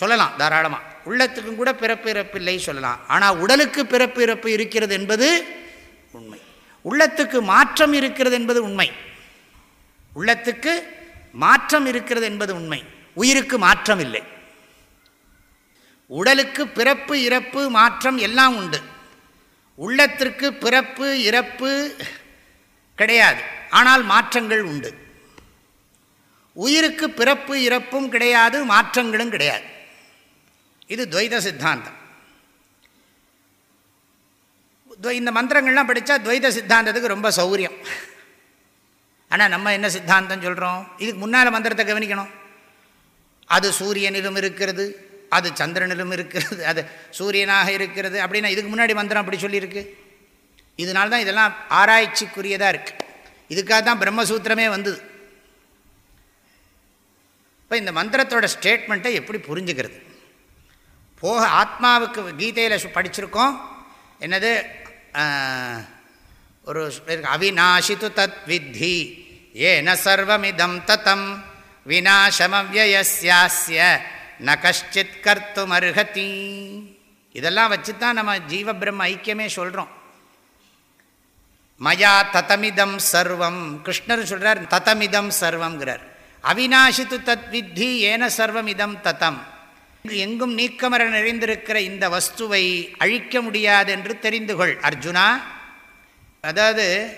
சொல்லலாம் தாராளமாக உள்ளத்துக்கும் கூட பிறப்பு இறப்பு இல்லை சொல்லலாம். ஆனால் உடலுக்கு பிறப்பு இறப்பு இருக்கிறது என்பது உண்மை. உள்ளத்துக்கு மாற்றம் இருக்கிறது என்பது உண்மை. உள்ளத்துக்கு மாற்றம் இருக்கிறது என்பது உண்மை. உயிருக்கு மாற்றம் இல்லை. உடலுக்கு பிறப்பு இறப்பு மாற்றம் எல்லாம் உண்டு. உள்ளத்திற்கு பிறப்பு இறப்பு கிடையாது. ஆனால் மாற்றங்கள் உண்டு. உயிருக்கு பிறப்பு இறப்பும் கிடையாது மாற்றங்களும் கிடையாது. இது துவைத சித்தாந்தம். இந்த மந்திரங்கள்லாம் படித்தா துவைத சித்தாந்தத்துக்கு ரொம்ப சௌரியம். ஆனால் நம்ம என்ன சித்தாந்தம் சொல்கிறோம் இதுக்கு முன்னால் மந்திரத்தை கவனிக்கணும். அது சூரியனிலும் இருக்கிறது அது சந்திரனிலும் இருக்கிறது அது சூரியனாக இருக்கிறது. அப்படின்னா இதுக்கு முன்னாடி மந்திரம் அப்படி சொல்லியிருக்கு. இதனால தான் இதெல்லாம் ஆராய்ச்சிக்குரியதாக இருக்குது இதுக்காக தான் பிரம்மசூத்திரமே வந்தது. இப்போ இந்த மந்திரத்தோட ஸ்டேட்மெண்ட்டை எப்படி புரிஞ்சுக்கிறது? போக ஆத்மாவுக்கு கீதையில் படிச்சிருக்கோம். என்னது? ஒரு அவிநாசித்து தத் வித்தி ஏன சர்வமிதம் தத்தம் விநாசமவியசியாஸ்ய ந கஷ்டித் கர்த்தும் அருகதி இதெல்லாம் வச்சு தான் நம்ம ஜீவ பிரம்ம ஐக்கியமே சொல்கிறோம் மயா ததமிதம் சர்வம். கிருஷ்ணர் சொல்கிறார் ததமிதம் சர்வம்ங்கிறார். அவினாசித்து தத் வித்தி ஏன சர்வம் இதம் தத்தம் எங்கும் நீக்கமர நிறைந்திருக்கிற இந்த வஸ்துவை அழிக்க முடியாது என்று தெரிந்து கொள் அர்ஜுனா. அதாவது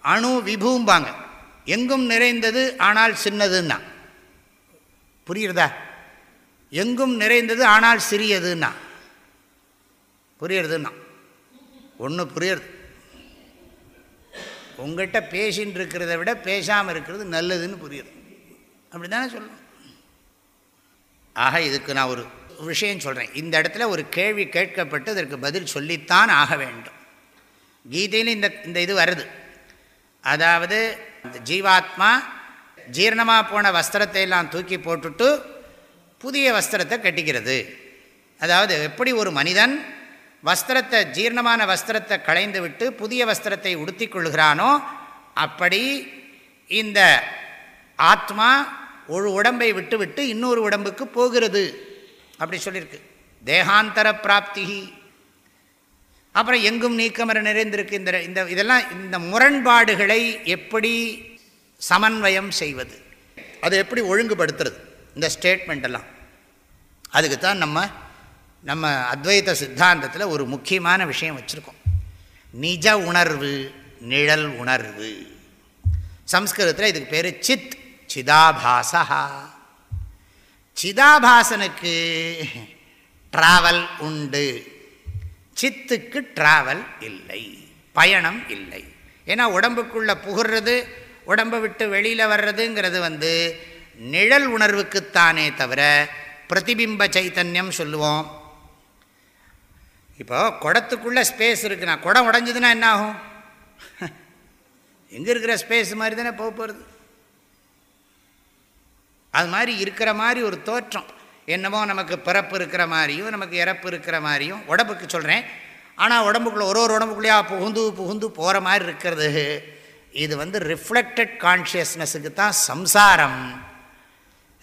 அணு விபூம்பாங்க. எங்கும் நிறைந்தது ஆனால் சின்னதுன்னா. புரியுறதா எங்கும் நிறைந்தது ஆனால் சிறியதுன்னா. புரியுறதுன்னா. ஒன்று புரியுறது. உங்கள்கிட்ட பேசின்னு இருக்கிறத விட பேசாமல் இருக்கிறது நல்லதுன்னு புரியுது. அப்படி தானே சொல்லணும் ஆக இதுக்கு நான் ஒரு விஷயம் சொல்கிறேன் இந்த இடத்துல ஒரு கேள்வி கேட்கப்பட்டு அதற்கு பதில் சொல்லித்தான் ஆக வேண்டும். கீதையில் இந்த இந்த இது வருது. அதாவது இந்த ஜீவாத்மா ஜீரணமாக போன வஸ்திரத்தை எல்லாம் தூக்கி போட்டுட்டு புதிய வஸ்திரத்தை கட்டிக்கிறது. அதாவது எப்படி ஒரு மனிதன் வஸ்திரத்தை ஜீர்ணமான வஸ்திரத்தை களைந்து விட்டு புதிய வஸ்திரத்தை உடுத்தி கொள்கிறானோ அப்படி இந்த ஆத்மா ஒரு உடம்பை விட்டுவிட்டு இன்னொரு உடம்புக்கு போகிறது. அப்படி சொல்லியிருக்கு. தேகாந்தர பிராப்தி. அப்புறம் எங்கும் நீக்கமர நிறைந்திருக்கு. இந்த இந்த இதெல்லாம் இந்த முரண்பாடுகளை எப்படி சமன்வயம் செய்வது? அதை எப்படி ஒழுங்குபடுத்துறது? இந்த ஸ்டேட்மெண்ட் எல்லாம் அதுக்கு தான் நம்ம நம்ம அத்வைத சித்தாந்தத்தில் ஒரு முக்கியமான விஷயம் வச்சுருக்கோம். நிஜ உணர்வு நிழல் உணர்வு. சம்ஸ்கிருதத்தில் இதுக்கு பேர் சித் சிதாபாசா. சிதாபாசனுக்கு ட்ராவல் உண்டு. சித்துக்கு ட்ராவல் இல்லை. பயணம் இல்லை. ஏன்னா உடம்புக்குள்ளே புகுறது உடம்பை விட்டு வெளியில் வர்றதுங்கிறது வந்து நிழல் உணர்வுக்குத்தானே தவிர பிரதிபிம்ப சைத்தன்யம் சொல்லுவோம். இப்போ குடத்துக்குள்ளே ஸ்பேஸ் இருக்குன்னா குடம் உடஞ்சதுன்னா என்ன ஆகும் எங்கே இருக்கிற ஸ்பேஸ் மாதிரி தானே போக போகிறது அது மாதிரி இருக்கிற மாதிரி ஒரு தோற்றம். என்னமோ நமக்கு பிறப்பு இருக்கிற மாதிரியும் நமக்கு இறப்பு இருக்கிற மாதிரியும் உடம்புக்கு சொல்கிறேன் ஆனால் உடம்புக்குள்ளே ஒரு ஒரு உடம்புக்குள்ளேயா புகுந்து புகுந்து போகிற மாதிரி இருக்கிறது. இது வந்து ரிஃப்ளெக்டட் கான்ஷியஸ்னஸுக்கு தான் சம்சாரம்.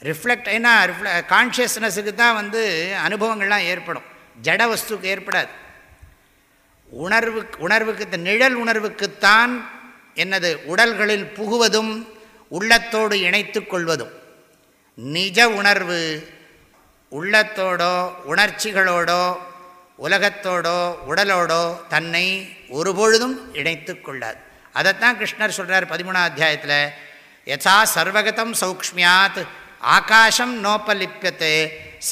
ரிஃப்ளெக்ட் ஏன்னா ரிஃப்ள கான்ஷியஸ்னஸுக்கு தான் வந்து அனுபவங்கள்லாம் ஏற்படும். ஜட வஸ்துக்கு ஏற்படாது. உணர்வு உணர்வுக்கு இந்த நிழல் உணர்வுக்குத்தான் என்னது? உடல்களில் புகுவதும் உள்ளத்தோடு இணைத்து கொள்வதும். நிஜ உணர்வு உள்ளத்தோடோ உணர்ச்சிகளோடோ உலகத்தோடோ உடலோடோ தன்னை ஒருபொழுதும் இணைத்து கொள்ளாது. அதைத்தான் கிருஷ்ணர் சொல்கிறார் பதிமூணாம் அத்தியாயத்தில் யசா சர்வகதம் சௌக்மியாத் ஆகாஷம் நோப்பலிப்பியத்தே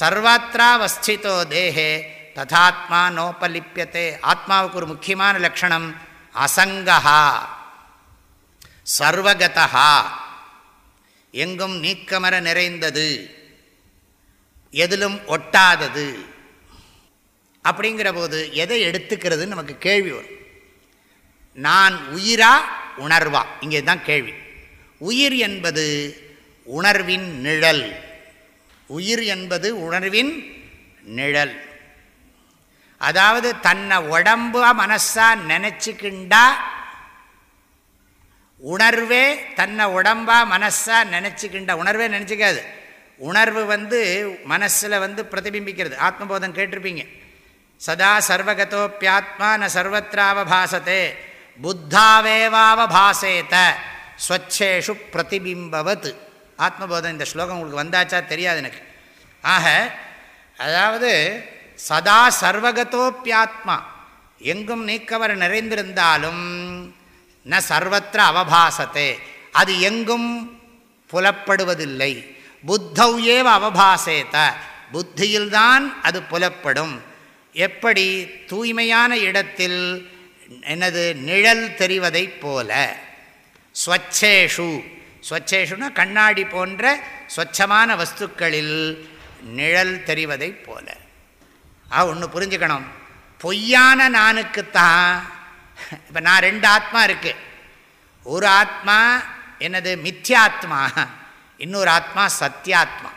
சர்வாத்திராவஸ்திதோ தேகே ததாத்மா நோபலிப்பியத்தே ஆத்மாவுக்கு ஒரு முக்கியமான லட்சணம் அசங்கஹா சர்வகதா எங்கும் நீக்கமர நிறைந்தது எதிலும் ஒட்டாதது அப்படிங்கிற போது எதை எடுத்துக்கிறதுன்னு நமக்கு கேள்வி வரும் நான் உயிரா உணர்வா இங்கே தான் கேள்வி உயிர் என்பது உணர்வின் நிழல். உயிர் என்பது உணர்வின் நிழல். அதாவது தன்னை உடம்பா மனசா நினச்சிக்கிண்டா உணர்வே தன்னை உடம்பா மனசா நினச்சிக்கிண்டா. உணர்வே நினச்சிக்காது. உணர்வு வந்து மனசில் வந்து பிரதிபிம்பிக்கிறது. ஆத்மபோதம் கேட்டிருப்பீங்க. சதா சர்வகதோப்பியாத்மா ந சர்வத்திராவபாசத்தே புத்தாவேவாவபாசேத ஸ்வச்சேஷு பிரதிபிம்பவத். ஆத்மபோதம் இந்த ஸ்லோகம் உங்களுக்கு வந்தாச்சா தெரியாது எனக்கு. ஆக அதாவது சதா சர்வகதோப்பியாத்மா எங்கும் நீக்கவர் நிறைந்திருந்தாலும் ந சர்வத்திர அவபாசத்தே. அது எங்கும் புலப்படுவதில்லை. புத்தௌ ஏவ அவபாசேத. புத்தியில்தான் அது புலப்படும். எப்படி? தூய்மையான இடத்தில் என்னது? நிழல் தெரிவதைப் போல. ஸ்வச்சேஷு. ஸ்வச்சேஷுனா கண்ணாடி போன்ற ஸ்வச்சமான வஸ்துக்களில் நிழல் தெரிவதை போல. ஆ ஒன்று புரிஞ்சுக்கணும். பொய்யான நானுக்குத்தான் இப்போ நான் ரெண்டு ஆத்மா இருக்கு. ஒரு ஆத்மா என்னது? மித்யாத்மா. இன்னொரு ஆத்மா சத்யாத்மா.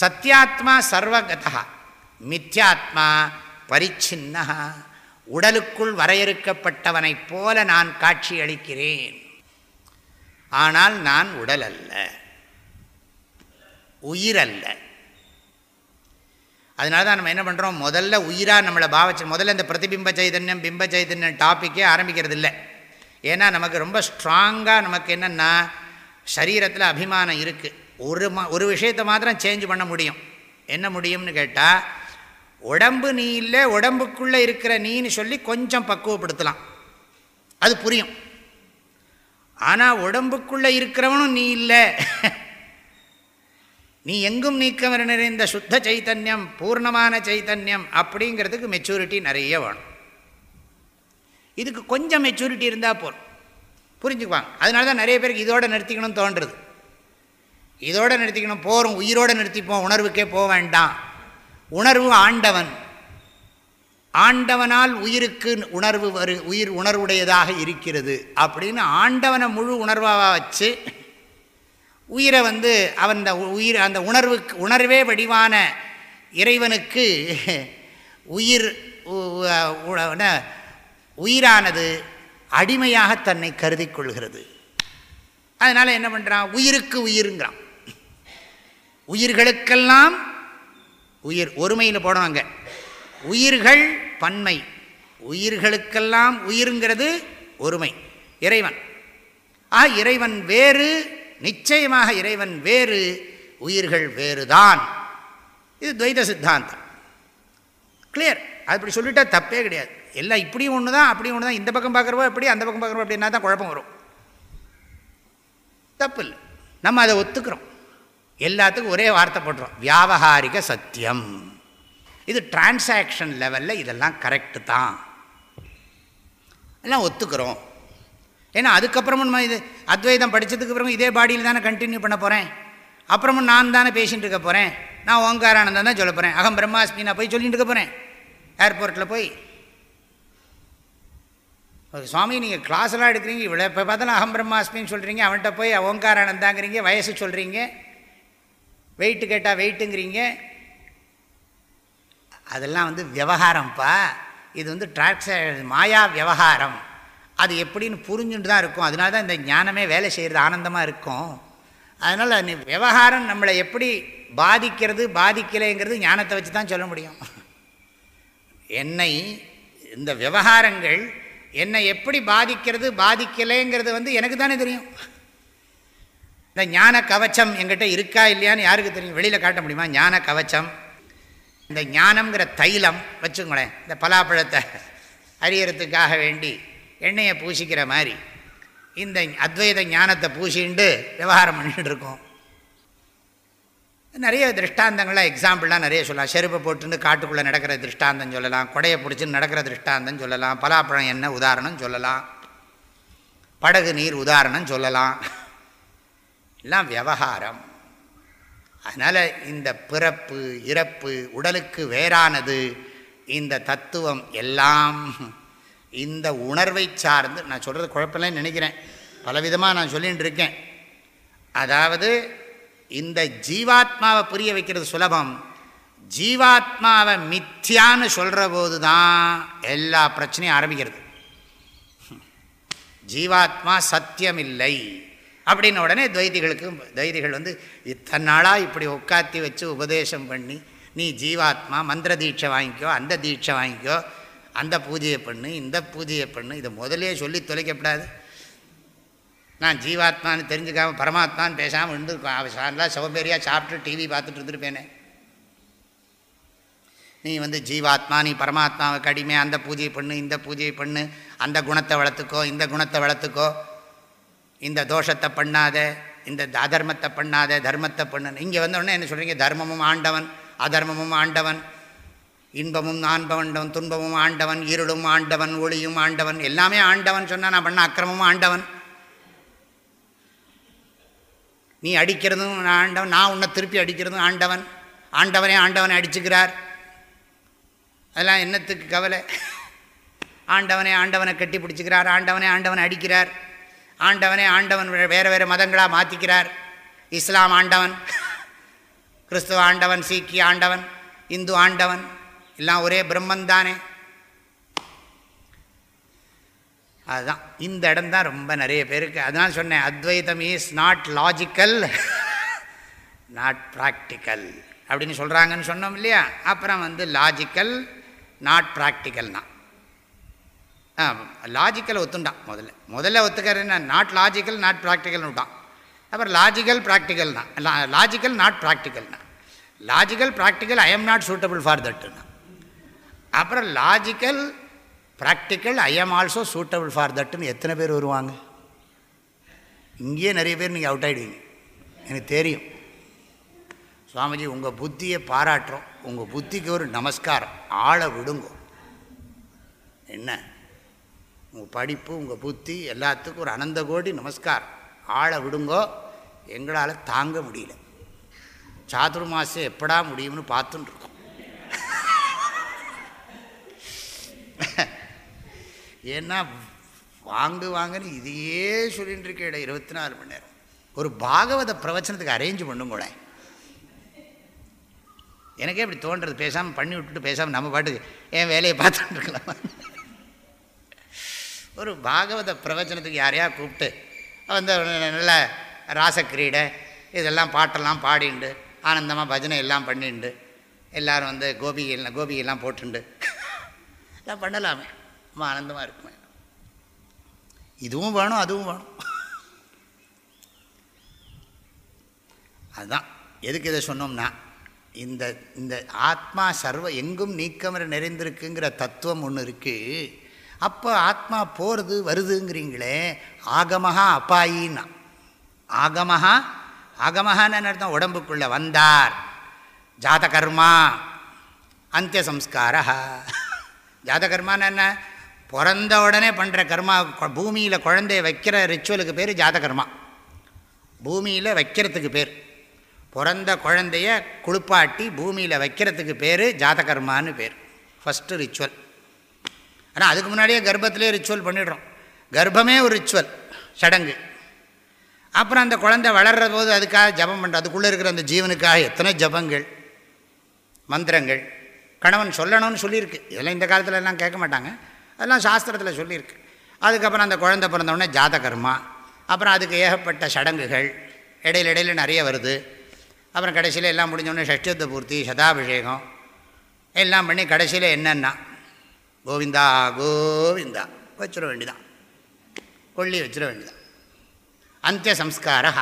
சத்யாத்மா சர்வகதா. மித்யாத்மா பரிச்சின்னா உடலுக்குள் வரையறுக்கப்பட்டவனைப் போல நான் காட்சி அளிக்கிறேன் ஆனால் நான் உடல் அல்ல உயிர் அல்ல அதனால தான் நம்ம என்ன பண்ணுறோம் முதல்ல உயிராக நம்மளை பாவச்சு முதல்ல இந்த பிரதிபிம்ப சைதன்யம் பிம்ப சைதன்யம் டாப்பிக்கே ஆரம்பிக்கிறது இல்லை ஏன்னா நமக்கு ரொம்ப ஸ்ட்ராங்காக நமக்கு என்னென்னா சரீரத்தில் அபிமானம் இருக்குது ஒரு மா ஒரு விஷயத்தை மாத்திரம் சேஞ்ச் பண்ண முடியும். என்ன முடியும்னு கேட்டால் உடம்பு நீ இல்லை உடம்புக்குள்ளே இருக்கிற நீன்னு சொல்லி கொஞ்சம் பக்குவப்படுத்தலாம். அது புரியும். ஆனால் உடம்புக்குள்ளே இருக்கிறவனும் நீ இல்லை. நீ எங்கும் நீக்கம் நிறைந்த சுத்த சைத்தன்யம் பூர்ணமான சைத்தன்யம் அப்படிங்கிறதுக்கு மெச்சூரிட்டி நிறைய வேணும். இதுக்கு கொஞ்சம் மெச்சூரிட்டி இருந்தால் போதும். புரிஞ்சுக்குவாங்க? அதனால தான் நிறைய பேருக்கு இதோட நிறுத்திக்கணும்னு தோன்றுறது. இதோட நிறுத்திக்கணும் போகிறோம் உயிரோடு நிறுத்திப்போம் உணர்வுக்கே போக வேண்டாம். உணர்வு ஆண்டவன். ஆண்டவனால் உயிருக்கு உணர்வு வரு உயிர் உணர்வுடையதாக இருக்கிறது அப்படின்னு ஆண்டவனை முழு உணர்வாக வச்சு உயிரை வந்து அவன் அந்த உயிர் அந்த உணர்வுக்கு உணர்வே வடிவான இறைவனுக்கு உயிர் உயிரானது அடிமையாக தன்னை கருதி கொள்கிறது. அதனால் என்ன பண்ணுறான் உயிருக்கு உயிருங்கிறான். உயிர்களுக்கெல்லாம் உயிர். ஒருமையில் போடுவாங்க உயிர்கள் பன்மை. உயிர்களுக்கெல்லாம் உயிருங்கிறது ஒருமை. இறைவன். ஆ இறைவன் வேறு நிச்சயமாக இறைவன் வேறு உயிர்கள் வேறுதான். இது துவைத சித்தாந்தம். கிளியர் அப்படி சொல்லிட்டா தப்பே கிடையாது. எல்லாம் இப்படியும் ஒன்று தான் அப்படியும் ஒன்று தான் இந்த பக்கம் பார்க்குறவோ எப்படி அந்த பக்கம் பார்க்குறவோ அப்படின்னா தான் குழப்பம் வரும். தப்பு இல்லை. நம்ம அதை ஒத்துக்கிறோம். எல்லாத்துக்கும் ஒரே வார்த்தை போட்டுறோம். வியாபகாரிக சத்தியம். இது டிரான்சாக்ஷன் லெவலில் இதெல்லாம் கரெக்டு தான். எல்லாம் ஒத்துக்கிறோம். ஏன்னா அதுக்கப்புறமும் நம்ம இது அத்வைதம் படித்ததுக்கு பிறகு இதே பாடியில் தானே கண்டினியூ பண்ண போகிறேன் அப்புறமும் நான் தானே பேசிகிட்டு இருக்க போகிறேன் நான் ஓங்காரானந்தம் தான் சொல்ல போகிறேன் அகம் பிரம்மாஸ்மி நான் போய் சொல்லிட்டு இருக்க போகிறேன் ஏர்போர்ட்டில் போய். சுவாமி நீங்கள் கிளாஸ்லாம் எடுக்கிறீங்க. இவ்வளோ இப்போ பார்த்தாலும் அகம் பிரம்மாஸ்மின்னு சொல்கிறீங்க அவன்கிட்ட போய் ஓங்காரானந்தாங்கிறீங்க வயசு சொல்கிறீங்க வெயிட்டு கேட்டால் வெயிட்டுங்கிறீங்க அதெல்லாம் வந்து விவகாரம்ப்பா இது வந்து டிராக்ஸ மாயா விவகாரம். அது எப்படின்னு புரிஞ்சுட்டு தான் இருக்கும். அதனால தான் இந்த ஞானமே வேலை செய்கிறது ஆனந்தமாக இருக்கும். அதனால் விவகாரம் நம்மளை எப்படி பாதிக்கிறது பாதிக்கலைங்கிறது ஞானத்தை வச்சு தான் சொல்ல முடியும். என்னை இந்த விவகாரங்கள் என்னை எப்படி பாதிக்கிறது பாதிக்கலைங்கிறது வந்து எனக்கு தானே தெரியும். இந்த ஞான கவச்சம் எங்கிட்ட இருக்கா இல்லையான்னு யாருக்கு தெரியும்? வெளியில் காட்ட முடியுமா? ஞான கவச்சம் இந்த ஞானம்ங்கிற தைலம் வச்சுங்களேன் இந்த பலாப்பழத்தை அறியறதுக்காக வேண்டி எண்ணெயை பூசிக்கிற மாதிரி இந்த அத்வைத ஞானத்தை பூசிண்டு விவகாரம் பண்ணிட்டு இருக்கோம். நிறைய திருஷ்டாந்தங்கள்லாம் எக்ஸாம்பிள்லாம் நிறைய சொல்லலாம். செருப்பை போட்டுன்னு காட்டுக்குள்ளே நடக்கிற திருஷ்டாந்தம் சொல்லலாம். கொடையை பிடிச்சின்னு நடக்கிற திருஷ்டாந்தம் சொல்லலாம். பலாப்பழம் என்ன உதாரணம் சொல்லலாம். படகு நீர் உதாரணம் சொல்லலாம். எல்லாம் விவகாரம். அதனால் இந்த பிறப்பு இறப்பு உடலுக்கு வேறானது. இந்த தத்துவம் எல்லாம் இந்த உணர்வை சார்ந்து நான் சொல்கிறது குழப்பம்லாம் நினைக்கிறேன். பலவிதமாக நான் சொல்லிகிட்டு இருக்கேன். அதாவது இந்த ஜீவாத்மாவை புரிய வைக்கிறது சுலபம். ஜீவாத்மாவை மித்தியான்னு சொல்கிற போது தான் எல்லா பிரச்சனையும் ஆரம்பிக்கிறது. ஜீவாத்மா சத்தியமில்லை. அப்படின்ன உடனே துவைதிகளுக்கு துவைதிகள் வந்து இத்தனை நாளாக இப்படி உட்காத்தி வச்சு உபதேசம் பண்ணி நீ ஜீவாத்மா மந்திர தீட்சை வாங்கிக்கோ அந்த தீட்சை வாங்கிக்கோ அந்த பூஜையை பண்ணு இந்த பூஜையை பண்ணு இதை முதலே சொல்லி தொலைக்கப்படாது. நான் ஜீவாத்மான்னு தெரிஞ்சுக்காமல் பரமாத்மான்னு பேசாமல் இருந்து நல்லா சௌபேரியாக சாப்பிட்டு டிவி பார்த்துட்டு இருந்துருப்பேனே. நீ வந்து ஜீவாத்மா நீ பரமாத்மாவுக்கு அடிமை அந்த பூஜையை பண்ணு இந்த பூஜையை பண்ணு அந்த குணத்தை வளர்த்துக்கோ இந்த குணத்தை வளர்த்துக்கோ. இந்த தோஷத்தை பண்ணாத இந்த அதர்மத்தை பண்ணாத தர்மத்தை பண்ணு இங்கே வந்தோடனே என்ன சொல்கிறீங்க தர்மமும் ஆண்டவன் அதர்மமும் ஆண்டவன் இன்பமும் ஆண்டவன் துன்பமும் ஆண்டவன் இருளும் ஆண்டவன் ஒளியும் ஆண்டவன் எல்லாமே ஆண்டவன் சொன்னால் நான் பண்ண அக்கிரமும் ஆண்டவன். நீ அடிக்கிறதும் நான் ஆண்டவன் நான் உன்னை திருப்பி அடிக்கிறதும் ஆண்டவன். ஆண்டவனே ஆண்டவனை அடிச்சுக்கிறார். அதெல்லாம் என்னத்துக்கு கவலை? ஆண்டவனே ஆண்டவனை கட்டி பிடிச்சிக்கிறார் ஆண்டவனே ஆண்டவனை அடிக்கிறார். ஆண்டவனே ஆண்டவன் வேறு வேறு மதங்களாக மாற்றிக்கிறார் இஸ்லாம் ஆண்டவன் கிறிஸ்துவ ஆண்டவன் சீக்கிய ஆண்டவன் இந்து ஆண்டவன் எல்லாம் ஒரே பிரம்மன் தானே அதுதான். இந்த இடம் தான் ரொம்ப நிறைய பேருக்கு. அதனால் சொன்னேன் அத்வைதம் is not logical not practical அப்படின்னு சொல்கிறாங்கன்னு சொன்னோம் இல்லையா? அப்புறம் வந்து லாஜிக்கல் நாட் ப்ராக்டிக்கல்னா தான். லாஜிக்கல் ஒத்துண்டான் முதல்ல. முதல்ல ஒத்துக்கிறேன்னா நாட் லாஜிக்கல் நாட் ப்ராக்டிக்கல்னு விட்டான். அப்புறம் லாஜிக்கல் ப்ராக்டிக்கல்னா logical not ப்ராக்டிக்கல்னா logical practical I am not suitable for தட்டுன்னா அப்புறம் logical practical I am also suitable for தட்டுன்னு எத்தனை பேர் வருவாங்க? இங்கேயே நிறைய பேர் நீங்கள் அவுட் ஆகிடுவீங்க எனக்கு தெரியும். சுவாமிஜி உங்கள் புத்தியை பாராட்டுறோம். உங்கள் புத்திக்கு ஒரு நமஸ்காரம். ஆளை விடுங்கோ. என்ன? உங்கள் படிப்பு உங்கள் புத்தி எல்லாத்துக்கும் ஒரு அனந்த கோடி நமஸ்கார் ஆளை விடுங்கோ எங்களால் தாங்க முடியல. சாதுர்மாசம் எப்படா முடியும்னு பார்த்துட்டுருக்கோம் ஏன்னா வாங்கு வாங்கன்னு இதையே சொல்லிகிட்டு இருக்கேட இருபத்தி நாலு மணி நேரம். ஒரு பாகவத பிரவச்சனத்துக்கு அரேஞ்ச் பண்ணும் கூட எனக்கே இப்படி தோன்றது பேசாமல் பண்ணி விட்டுட்டு பேசாமல் நம்ம பாட்டுக்கு என் வேலையை பார்த்துட்டு இருக்கலாம் ஒரு பாகவத பிரவச்சனத்துக்கு யாரையா கூப்பிட்டு வந்து நல்ல ராசக்கிரீடை இதெல்லாம் பாட்டெல்லாம் பாடிண்டு ஆனந்தமாக பஜனை எல்லாம் பண்ணிண்டு எல்லோரும் வந்து கோபி கோபியெல்லாம் போட்டுண்டு. எல்லாம் பண்ணலாமே. ரொம்ப ஆனந்தமாக இருக்குமே. இதுவும் வேணும் அதுவும் வேணும். அதுதான். எதுக்கு இதை சொன்னோம்னா இந்த இந்த ஆத்மா சர்வ எங்கும் நீக்கமர நிறைந்திருக்குங்கிற தத்துவம் ஒன்று இருக்குது அப்போ ஆத்மா போகிறது வருதுங்கிறீங்களே ஆகமஹா அப்பாயின்னா ஆகமஹா ஆகமஹான்னு அர்த்தம்? உடம்புக்குள்ளே வந்தார். ஜாதகர்மா அந்திய சம்ஸ்காரா ஜாதகர்மான்னு என்ன? பிறந்த உடனே பண்ணுற கர்மா பூமியில் குழந்தைய வைக்கிற ரிச்சுவலுக்கு பேர் ஜாதகர்மா. பூமியில் வைக்கிறதுக்கு பேர். பிறந்த குழந்தைய குளிப்பாட்டி பூமியில் வைக்கிறதுக்கு பேர் ஜாதகர்மான்னு பேர். ஃபஸ்ட்டு ரிச்சுவல் ஆனால் அதுக்கு முன்னாடியே கர்ப்பத்திலே ரிச்சுவல் பண்ணிடுறோம். கர்ப்பமே ஒரு ரிச்சுவல் சடங்கு. அப்புறம் அந்த குழந்தை வளர்கிற போது அதுக்காக ஜபம் பண்ணுற அதுக்குள்ளே இருக்கிற அந்த ஜீவனுக்காக எத்தனை ஜபங்கள் மந்திரங்கள் கணவன் சொல்லணும்னு சொல்லியிருக்கு. இதெல்லாம் இந்த காலத்தில் எல்லாம் கேட்க மாட்டாங்க. அதெல்லாம் சாஸ்திரத்தில் சொல்லியிருக்கு. அதுக்கப்புறம் அந்த குழந்தை பிறந்தவுடனே ஜாதகர்மா அப்புறம் அதுக்கு ஏகப்பட்ட சடங்குகள் இடையில இடையில நிறைய வருது. அப்புறம் கடைசியில் எல்லாம் முடிஞ்சோடனே ஷஷ்டத்தை பூர்த்தி சதாபிஷேகம் எல்லாம் பண்ணி கடைசியில் என்னென்னா கோவிந்தா கோவிந்தா. வச்சிட வேண்டிதான் கொள்ளி வச்சிட வேண்டிதான் அந்திய சம்ஸ்காரா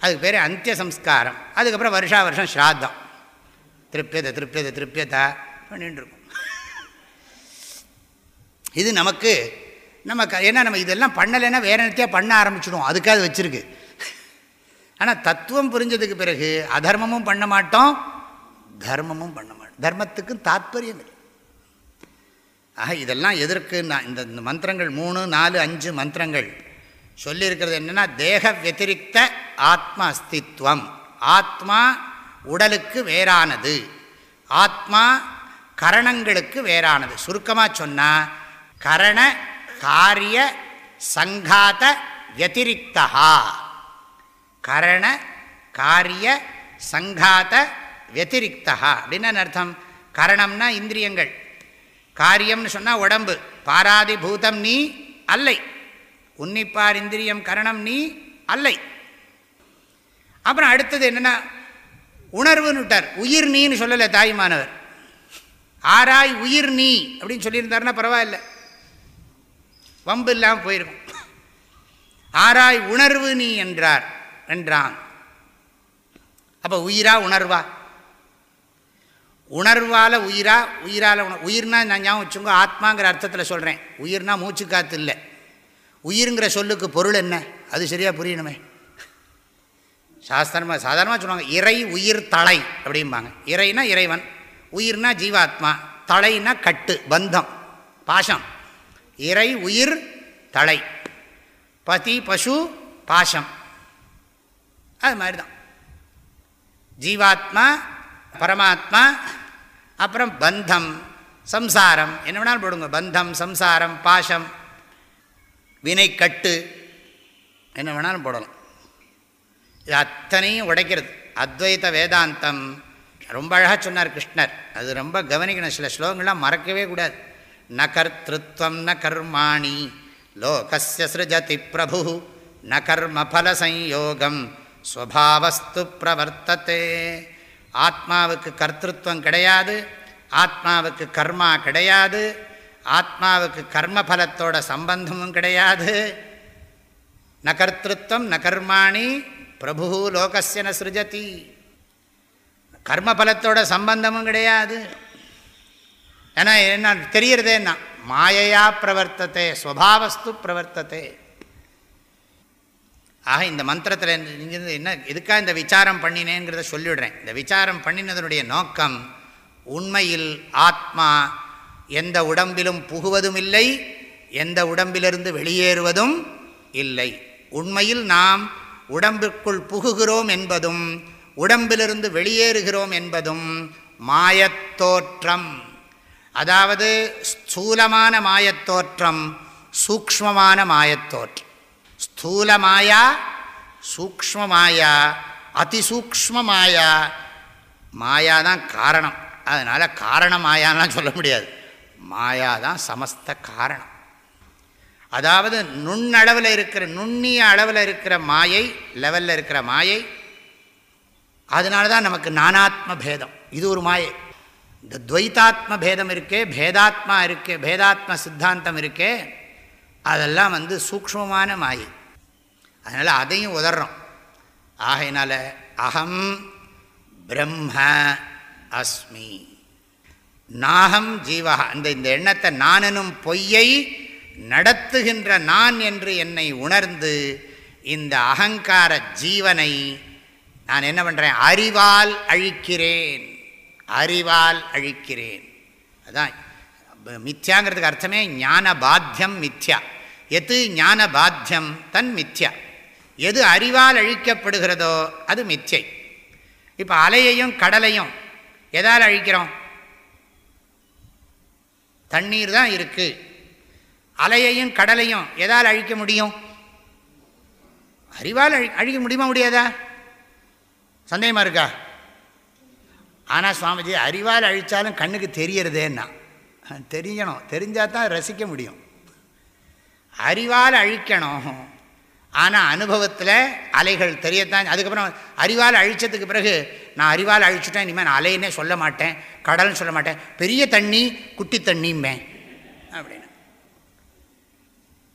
அதுக்கு பேர் அந்திய சம்ஸ்காரம் அதுக்கப்புறம் வருஷா வருஷம் ஸ்ராத்தம். திருப்பியதை திருப்பியதை திருப்பியதா பண்ணிட்டு இருக்கும் இது நமக்கு நம்ம க ஏன்னா நம்ம இதெல்லாம் பண்ணலைன்னா வேற நேரத்தையாக பண்ண ஆரம்பிச்சிடுவோம். அதுக்காக வச்சுருக்கு. ஆனால் தத்துவம் புரிஞ்சதுக்கு பிறகு அதர்மமும் பண்ண மாட்டோம் தர்மமும் பண்ண மாட்டோம். தர்மத்துக்கும் தாத்பரியம் இல்லை ஆக இதெல்லாம் எதற்குன்னா இந்த இந்த மந்திரங்கள் மூணு நாலு அஞ்சு மந்திரங்கள். சொல்லியிருக்கிறது என்னென்னா தேக வத்திரிக்த ஆத்ம அஸ்தித்வம் ஆத்மா உடலுக்கு வேறானது. ஆத்மா கரணங்களுக்கு வேறானது. சுருக்கமாக சொன்னால் கரண காரிய சங்காத வத்திரிக்தா கரண காரிய சங்காத வத்திரிக்தா அப்படின்னு அர்த்தம்? கரணம்னா இந்திரியங்கள். காரியம்னு சொன்னால் உடம்பு. பாராதி பூதம் நீ அல்லை. உன்னிப்பார் இந்திரியம் கரணம் நீ அல்லை. அப்புறம் அடுத்தது என்னென்னா உணர்வுன்னு உயிர் நீன்னு சொல்லலை தாய்மானவர் ஆராய் உயிர் நீ அப்படின்னு சொல்லியிருந்தாருன்னா பரவாயில்ல. வம்பு இல்லாமல் போயிருக்கும். ஆராய் உணர்வு நீ என்றார். என்றான். அப்போ உயிரா உணர்வா? உணர்வால் உயிரா உயிரால் உணர் உயிர்னா நான் ஞாபகம் வச்சுங்க ஆத்மாங்கிற அர்த்தத்தில் சொல்கிறேன் உயிர்னா மூச்சு காற்று இல்லை. உயிருங்கிற சொல்லுக்கு பொருள் என்ன? அது சரியாக புரியணுமே. சாஸ்திரமாக சாதாரணமாக சொல்லுவாங்க இறை உயிர் தலை அப்படிம்பாங்க. இறைனா இறைவன் உயிர்னா ஜீவாத்மா தலைனா கட்டு பந்தம் பாசம் இறை உயிர் தலை. பதி பசு பாசம் அது மாதிரி தான் ஜீவாத்மா பரமாத்மா அப்புறம் பந்தம் சம்சாரம். என்ன வேணாலும் போடுங்க. பந்தம் சம்சாரம் பாசம் வினை கட்டு என்ன வேணாலும் போடலாம். இது அத்தனையும் உடைக்கிறது. அத்வைத வேதாந்தம். ரொம்ப அழகாக சொன்னார் கிருஷ்ணர். அது ரொம்ப கவனிக்கணும். சில ஸ்லோகங்கள்லாம் மறக்கவே கூடாது. ந கர்த்திருவம் ந கர்மாணி லோகசிய சிருஜதி பிரபு ந கர்ம ஃபல சம்யோகம் ஸ்வபாவஸ்து பிரவர்த்தத்தை ஆத்மாவுக்கு கர்த்திருவம் கிடையாது ஆத்மாவுக்கு கர்மா கிடையாது ஆத்மாவுக்கு கர்மபலத்தோட சம்பந்தமும் கிடையாது. ந கர்த்திருவம் ந கர்மாணி பிரபு லோகஸ்ய ந சிருஜதி. கர்மபலத்தோட சம்பந்தமும் கிடையாது. ஏன்னா என்ன தெரியறதே என்ன? மாயையா பிரவர்த்தத்தை ஸ்வபாவஸ்து பிரவர்த்தத்தை ஆக இந்த மந்திரத்தில் இங்கிருந்து என்ன எதுக்காக இந்த விசாரம் பண்ணினேங்கிறத சொல்லிவிடுறேன் இந்த விசாரம் பண்ணினதனுடைய நோக்கம் உண்மையில் ஆத்மா எந்த உடம்பிலும் புகுவதும் இல்லை எந்த உடம்பிலிருந்து வெளியேறுவதும் இல்லை. உண்மையில் நாம் உடம்பிற்குள் புகுகிறோம் என்பதும் உடம்பிலிருந்து வெளியேறுகிறோம் என்பதும் மாயத்தோற்றம் அதாவது ஸ்தூலமான மாயத்தோற்றம் சூக்மமான மாயத்தோற்றம் ஸ்தூல மாயா சூக்ம மாயா அதிசூக்ம மாயா மாயா தான் காரணம். அதனால் காரண மாயான்லாம் சொல்ல முடியாது. மாயா தான் சமஸ்த காரணம். அதாவது நுண்ணளவில் இருக்கிற நுண்ணிய அளவில் இருக்கிற மாயை லெவலில் இருக்கிற மாயை அதனால தான் நமக்கு நானாத்ம பேதம். இது ஒரு மாயை. இந்த துவைத்தாத்ம பேதம் இருக்கே பேதாத்மா இருக்கே பேதாத்ம சித்தாந்தம் இருக்கே அதெல்லாம் வந்து சூக்ஷ்மமான மாயை அதனால் அதையும் உதறோம் ஆகையினால அகம் பிரம்ம அஸ்மி. நாகம் ஜீவா. அந்த இந்த எண்ணத்தை நானெனும் பொய்யை நடத்துகின்ற நான் என்று என்னை உணர்ந்து இந்த அகங்கார ஜீவனை நான் என்ன பண்ணுறேன் அறிவால் அழிக்கிறேன். அறிவால் அழிக்கிறேன். அதான் மித்யாங்கிறதுக்கு அர்த்தமே ஞான பாத்தியம் மித்யா. எது ஞான பாத்தியம் தன் மித்யா. எது அறிவால் அழிக்கப்படுகிறதோ அது மித்யை. இப்போ அலையையும் கடலையும் எதால் அழிக்கிறோம்? தண்ணீர் தான் இருக்குது அலையையும் கடலையும் எதால் அழிக்க முடியும்? அறிவால் அழி அழிக்க முடியுமா முடியாதா? சந்தேகமாக இருக்கா? ஆனால் சுவாமிஜி அறிவால் அழித்தாலும் கண்ணுக்கு தெரியறதேன்னா. தெரியணும் தெரிஞ்சால் தான் ரசிக்க முடியும். அறிவால் அழிக்கணும். ஆனால் அனுபவத்தில் அலைகள் தெரியத்தான். அதுக்கப்புறம் அறிவால் அழித்ததுக்கு பிறகு நான் அறிவால் அழிச்சுட்டேன் இனிமேல் நான் அலைன்னே சொல்ல மாட்டேன் கடல்னு சொல்ல மாட்டேன். பெரிய தண்ணி குட்டி தண்ணிம்பேன். அப்படின்னு.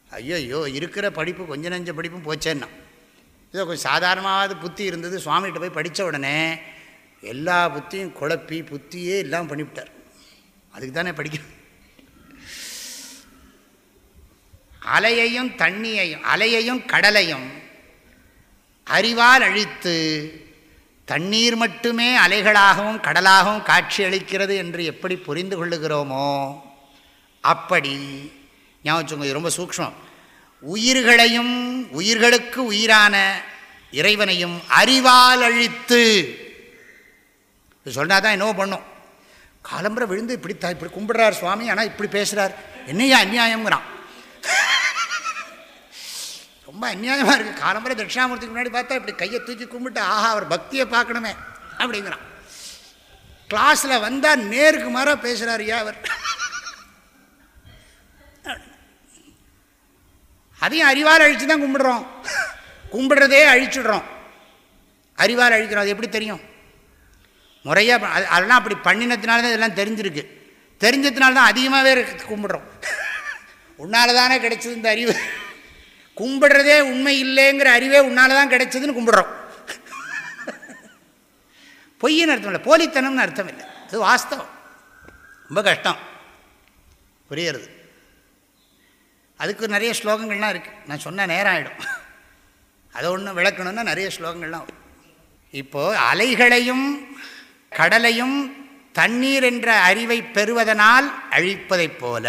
ஐயோ இருக்கிற படிப்பு கொஞ்ச நஞ்ச படிப்பும் போச்சேன்னா. இதோ கொஞ்சம் சாதாரணமாவது புத்தி இருந்தது சுவாமிகிட்ட போய் படித்த உடனே எல்லா புத்தியும் குழப்பி புத்தியே எல்லாம் பண்ணிவிட்டார். அதுக்கு தானே படிக்கணும் அலையையும் தண்ணியையும் அலையையும் கடலையும் அறிவால் அழித்து தண்ணீர் மட்டுமே அலைகளாகவும் கடலாகவும் காட்சி அளிக்கிறது என்று எப்படி புரிந்து கொள்ளுகிறோமோ அப்படி ஞாபகம் ரொம்ப சூக்மம் உயிர்களையும் உயிர்களுக்கு உயிரான இறைவனையும் அறிவால் அழித்து சொன்னால் தான் என்னவோ பண்ணும். காலம்பரை விழுந்து இப்படி இப்படி கும்பிடுறார் சுவாமி ஆனால் இப்படி பேசுகிறார் என்னையா அந்நியாயங்கிறான் ரொம்ப அந்நியாயமாக இருக்குது காலம்பரை தட்சிணாமூர்த்திக்கு முன்னாடி பார்த்தா இப்படி கையை தூக்கி கும்பிட்டு ஆஹா அவர் பக்தியை பார்க்கணுமே அப்படிங்கிறான். கிளாஸில் வந்தால் நேருக்கு மாறாக பேசுகிறார் ஐயா அவர்? அதையும் அறிவால் அழித்து தான் கும்பிடுறோம். கும்பிடுறதே அழிச்சுடுறோம். அறிவால் அழிக்கிறோம். அது எப்படி தெரியும்? முறையாக அது அதெல்லாம் அப்படி பண்ணினதுனால தான் இதெல்லாம் தெரிஞ்சிருக்கு. தெரிஞ்சதுனால தான் அதிகமாகவே கும்பிடுறோம். உன்னால் தானே கிடைச்சது இந்த அறிவு. கும்பிடுறதே உண்மை இல்லைங்கிற அறிவே உன்னால தான் கிடைச்சதுன்னு கும்பிடுறோம். பொய்ன்னு அர்த்தம் இல்லை போலித்தனம்னு அர்த்தம் இல்லை. அது வாஸ்தவம். ரொம்ப கஷ்டம். புரியுறது அதுக்கு நிறைய ஸ்லோகங்கள்லாம் இருக்குது நான் சொன்ன நேரம் ஆகிடும் அதை ஒன்று விளக்கணுன்னா நிறைய ஸ்லோகங்கள்லாம் இப்போது அலைகளையும் கடலையும் தண்ணீர் என்ற அறிவை பெறுவதனால் அழிப்பதைப் போல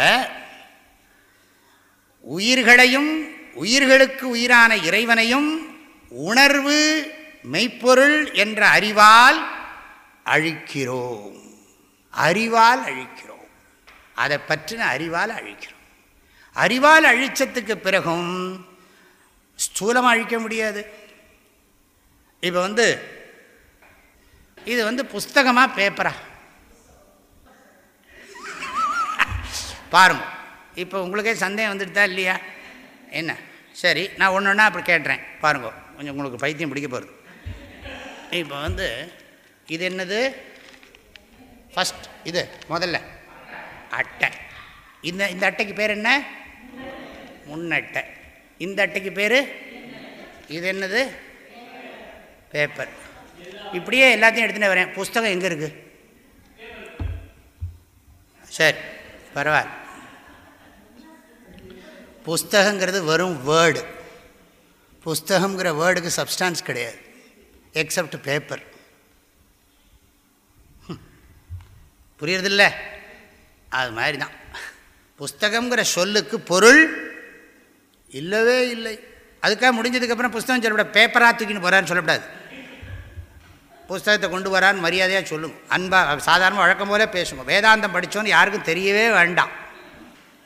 உயிர்களையும் உயிர்களுக்கு உயிரான இறைவனையும் உணர்வு மெய்ப்பொருள் என்ற அறிவால் அழிக்கிறோம். அறிவால் அழிக்கிறோம். அதை பற்றின அறிவால் அழிக்கிறோம். அறிவால் அழிச்சத்துக்கு பிறகும் ஸ்தூலமாக அழிக்க முடியாது. இப்போ வந்து இது வந்து புஸ்தகமாக பேப்பரா பாருங்க. இப்போ உங்களுக்கே சந்தேகம் வந்துட்டு தான் இல்லையா? என்ன? சரி நான் ஒன்று ஒன்றா அப்படி கேட்டுறேன். பாருங்க கொஞ்சம் உங்களுக்கு பைத்தியம் பிடிக்க போகிறது இப்போ வந்து இது என்னது? ஃபஸ்ட் இது முதல்ல. அட்டை. இந்த இந்த அட்டைக்கு பேர் என்ன? முன்னட்டை. இந்த அட்டைக்கு பேர்? இது என்னது? பேப்பர் இப்படியே எல்லாத்தையும் எடுத்துகிட்டு வரேன். புஸ்தகம் எங்கே இருக்குது சரி பரவாயில்ல. புஸ்தகங்கிறது வெறும் வேர்டு புஸ்தகங்கிற வேர்டுக்கு சப்ஸ்டான்ஸ் கிடையாது. எக்ஸப்ட் பேப்பர் புரியுறதில்ல? அது மாதிரி தான் புஸ்தகங்கிற சொல்லுக்கு பொருள் இல்லவே இல்லை. அதுக்காக முடிஞ்சதுக்கப்புறம் புஸ்தகம் சொல்லக்கூடாது பேப்பராக தூக்கின்னு போகிறான்னு சொல்லக்கூடாது புஸ்தகத்தை கொண்டு வரான்னு மரியாதையாக சொல்லுங்க. அன்பாக சாதாரண வழக்கம் போலே பேசுங்க. வேதாந்தம் படித்தோன்னு யாருக்கும் தெரியவே வேண்டாம்.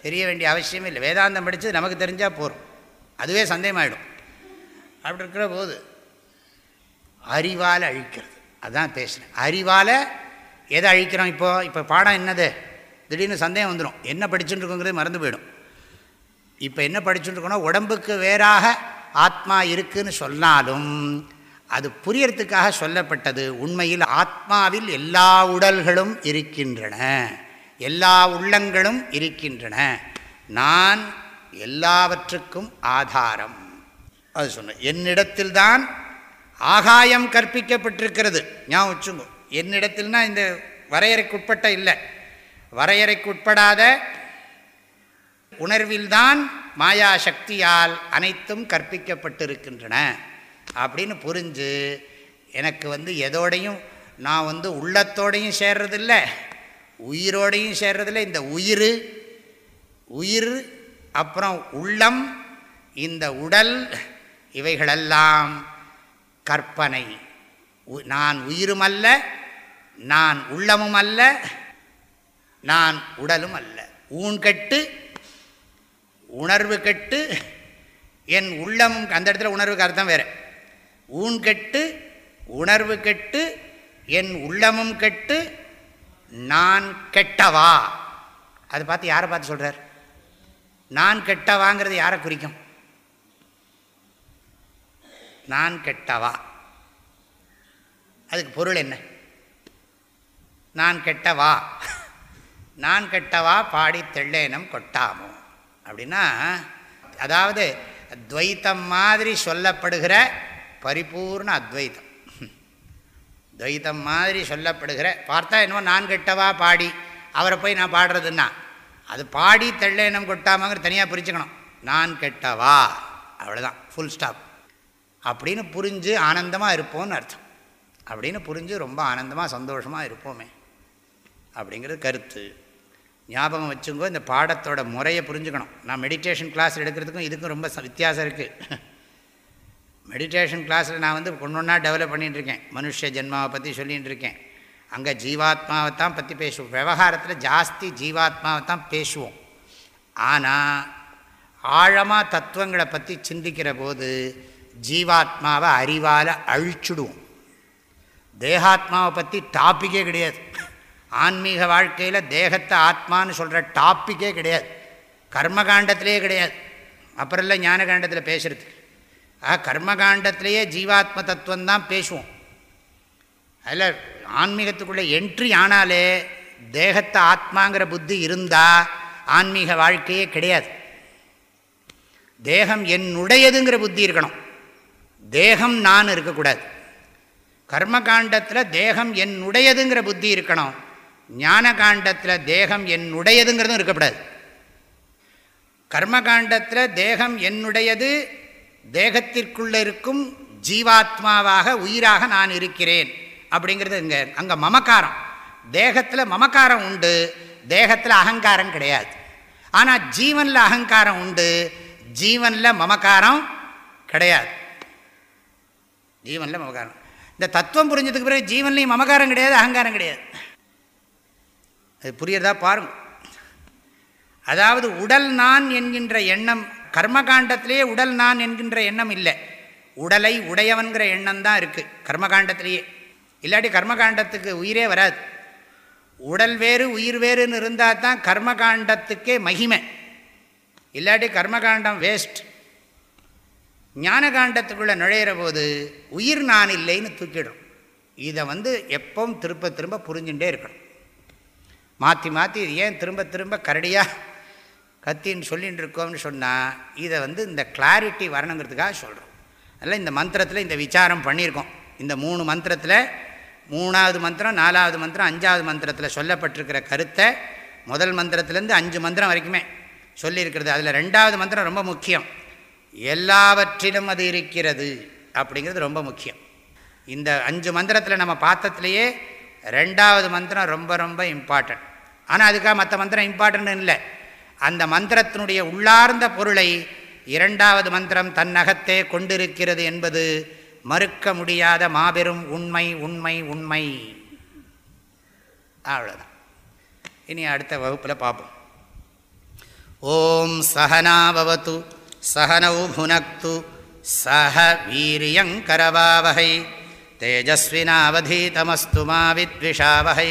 தெரிய வேண்டிய அவசியமே இல்லை. வேதாந்தம் படித்தது நமக்கு தெரிஞ்சால் போகிறோம் அதுவே சந்தேகமாயிடும். அப்படி இருக்கிற போது அறிவால் அழிக்கிறது. அதுதான் பேசுகிறேன் அறிவால் எதை அழிக்கிறோம் இப்போது இப்போ பாடம் என்னது? திடீர்னு சந்தேகம் வந்துடும் என்ன படிச்சுட்டு இருக்கோங்கிறது மறந்து போயிடும். இப்போ என்ன படிச்சுட்டுருக்கோன்னா உடம்புக்கு வேறாக ஆத்மா இருக்குதுன்னு சொன்னாலும் அது புரியறதுக்காக சொல்லப்பட்டது உண்மையில் ஆத்மாவில் எல்லா உடல்களும் இருக்கின்றன. எல்லா உள்ளங்களும் இருக்கின்றன. நான் எல்லாவற்றுக்கும் ஆதாரம். அது சொன்ன என்னிடத்தில்தான் ஆகாயம் கற்பிக்கப்பட்டிருக்கிறது. ஞாபகம் வச்சுங்க என்னிடத்தில்னா இந்த வரையறைக்குட்பட்ட இல்லை. வரையறைக்குட்படாத உணர்வில்தான் மாயா சக்தியால் அனைத்தும் கற்பிக்கப்பட்டிருக்கின்றன. அப்படின்னு புரிஞ்சு எனக்கு வந்து எதோடையும் நான் வந்து உள்ளத்தோடையும் சேர்றதில்ல. உயிரோடையும் சேர்றதில் இந்த உயிர் உயிர் அப்புறம் உள்ளம் இந்த உடல் இவைகளெல்லாம் கற்பனை. நான் உயிரும் அல்ல நான் உள்ளமும் அல்ல நான் உடலும் அல்ல ஊன் கட்டு உணர்வு கட்டு என் உள்ளமும் அந்த இடத்துல உணர்வுக்கு அர்த்தம் வேறு. ஊன் கட்டு உணர்வு கட்டு என் உள்ளமும் கட்டு நான் கெட்டவா? அதை பார்த்து யாரை பார்த்து சொல்கிறார் நான் கெட்டவாங்கிறது யாரை குறிக்கும்? நான் கெட்டவா. அதுக்கு பொருள் என்ன? நான் கெட்டவா? நான் கெட்டவா பாடி தெள்ளேனம் கொட்டாமோ? அப்படின்னா அதாவது துவைத்தம் மாதிரி சொல்லப்படுகிற பரிபூர்ண அத்வைத்தம். துவைத்தம் மாதிரி சொல்லப்படுகிற பார்த்தா என்னமோ நான் கெட்டவா பாடி அவரை போய் நான் பாடுறதுன்னா. அது பாடி தெள்ளேனம் கொட்டாமங்கிற தனியாக பிரிச்சுக்கணும். நான் கெட்டவா. அவ்வளோதான் ஃபுல் ஸ்டாப் அப்படின்னு புரிஞ்சு ஆனந்தமாக இருப்போம்னு அர்த்தம். அப்படின்னு புரிஞ்சு ரொம்ப ஆனந்தமாக சந்தோஷமாக இருப்போமே. அப்படிங்கிறது கருத்து. ஞாபகம் வச்சுங்கோ இந்த பாடத்தோட முறையை புரிஞ்சுக்கணும். நான் மெடிடேஷன் கிளாஸ் எடுக்கிறதுக்கும் இதுக்கும் ரொம்ப வித்தியாசம் இருக்குது [laughs] மெடிடேஷன் கிளாஸில் நான் வந்து ஒன்று ஒன்றா டெவலப் பண்ணிகிட்டுருக்கேன் மனுஷ ஜென்மாவை பற்றி சொல்லிகிட்டு இருக்கேன் அங்கே ஜீவாத்மாவை தான் பற்றி பேசுவோம். விவகாரத்தில் ஜாஸ்தி ஜீவாத்மாவை தான் பேசுவோம். ஆனால் ஆழமாக தத்துவங்களை பற்றி சிந்திக்கிற போது ஜீவாத்மாவை அறிவால் அழிச்சுடுவோம். தேகாத்மாவை பற்றி டாப்பிக்கே கிடையாது. ஆன்மீக வாழ்க்கையில் தேகத்தை ஆத்மான்னு சொல்கிற டாப்பிக்கே கிடையாது. கர்மகாண்டத்திலே கிடையாது. அப்புறம் இல்லை ஞானகாண்டத்தில் பேசுகிறதுக்கு ஆக கர்மகாண்டத்திலேயே ஜீவாத்ம தத்துவம் தான் பேசுவோம். அதில் ஆன்மீகத்துக்குள்ளே என்ட்ரி ஆனாலே தேகத்தை ஆத்மாங்கிற புத்தி இருந்தால் ஆன்மீக வாழ்க்கையே கிடையாது. தேகம் என்னுடையதுங்கிற புத்தி இருக்கணும். தேகம் நான் இருக்கக்கூடாது. கர்மகாண்டத்தில் தேகம் என்னுடையதுங்கிற புத்தி இருக்கணும். ஞான காண்டத்தில் தேகம் என்னுடையதுங்கிறதும் இருக்கக்கூடாது. கர்மகாண்டத்தில் தேகம் என்னுடையது தேகத்திற்குள்ளே இருக்கும் ஜீவாத்மாவாக உயிராக நான் இருக்கிறேன். அப்படிங்கிறது இங்கே அங்கே மமக்காரம். தேகத்தில் மமக்காரம் உண்டு தேகத்தில் அகங்காரம் கிடையாது. ஆனால் ஜீவனில் அகங்காரம் உண்டு ஜீவனில் மமக்காரம் கிடையாது. ஜீவனில் மமக்காரம். இந்த தத்துவம் புரிஞ்சதுக்கு பிறகு ஜீவன்லேயும் மமக்காரம் கிடையாது அகங்காரம் கிடையாது. அது புரியறதா பாருங்க. அதாவது உடல் நான் என்கின்ற எண்ணம் கர்மகாண்டத்திலேயே உடல் நான் என்கின்ற எண்ணம் இல்லை. உடலை உடையவன்கிற எண்ணம் தான் இருக்குது கர்மகாண்டத்திலேயே. இல்லாட்டி கர்மகாண்டத்துக்கு உயிரே வராது. உடல் வேறு உயிர் வேறுன்னு இருந்தால் தான் கர்மகாண்டத்துக்கே மகிமை. இல்லாட்டி கர்மகாண்டம் வேஸ்ட் ஞான காண்டத்துக்குள்ளே நுழையிற போது உயிர் நான் இல்லைன்னு தூக்கிடும். இதை வந்து எப்பவும் திரும்ப திரும்ப புரிஞ்சுட்டே இருக்கணும். மாற்றி மாற்றி ஏன் திரும்ப திரும்ப கரடியாக கத்தின்னு சொல்லிகிட்டு இருக்கோம்னு சொன்னால் இதை வந்து இந்த கிளாரிட்டி வரணுங்கிறதுக்காக சொல்கிறோம் அதனால் இந்த மந்திரத்தில் இந்த விசாரம் பண்ணியிருக்கோம். இந்த மூணு மந்திரத்தில் மூணாவது மந்திரம் நாலாவது மந்திரம் அஞ்சாவது மந்திரத்தில் சொல்லப்பட்டிருக்கிற கருத்தை முதல் மந்திரத்துலேருந்து அஞ்சு மந்திரம் வரைக்குமே சொல்லியிருக்கிறது. அதில் ரெண்டாவது மந்திரம் ரொம்ப முக்கியம். எல்லாவற்றிலும் அது இருக்கிறது அப்படிங்கிறது ரொம்ப முக்கியம். இந்த அஞ்சு மந்திரத்தில் நம்ம பார்த்தத்துலேயே ரெண்டாவது மந்திரம் ரொம்ப ரொம்ப இம்பார்ட்டன்ட் ஆனால் அதுக்காக மற்ற மந்திரம் இம்பார்ட்டன்ட் இல்லை. அந்த மந்திரத்தினுடைய உள்ளார்ந்த பொருளை இரண்டாவது மந்திரம் தன்னகத்தே கொண்டிருக்கிறது என்பது மறுக்க முடியாத மாபெரும் உண்மை உண்மை உண்மை. அவ்வளோதான் இனி அடுத்த வகுப்பில் பார்ப்போம். ஓம் சகனாபவத்து சகனௌ புனக்து சஹ வீரியங்கரவாவகை தேஜஸ்வினாவதீதமஸ்து மாவித்விஷாவகை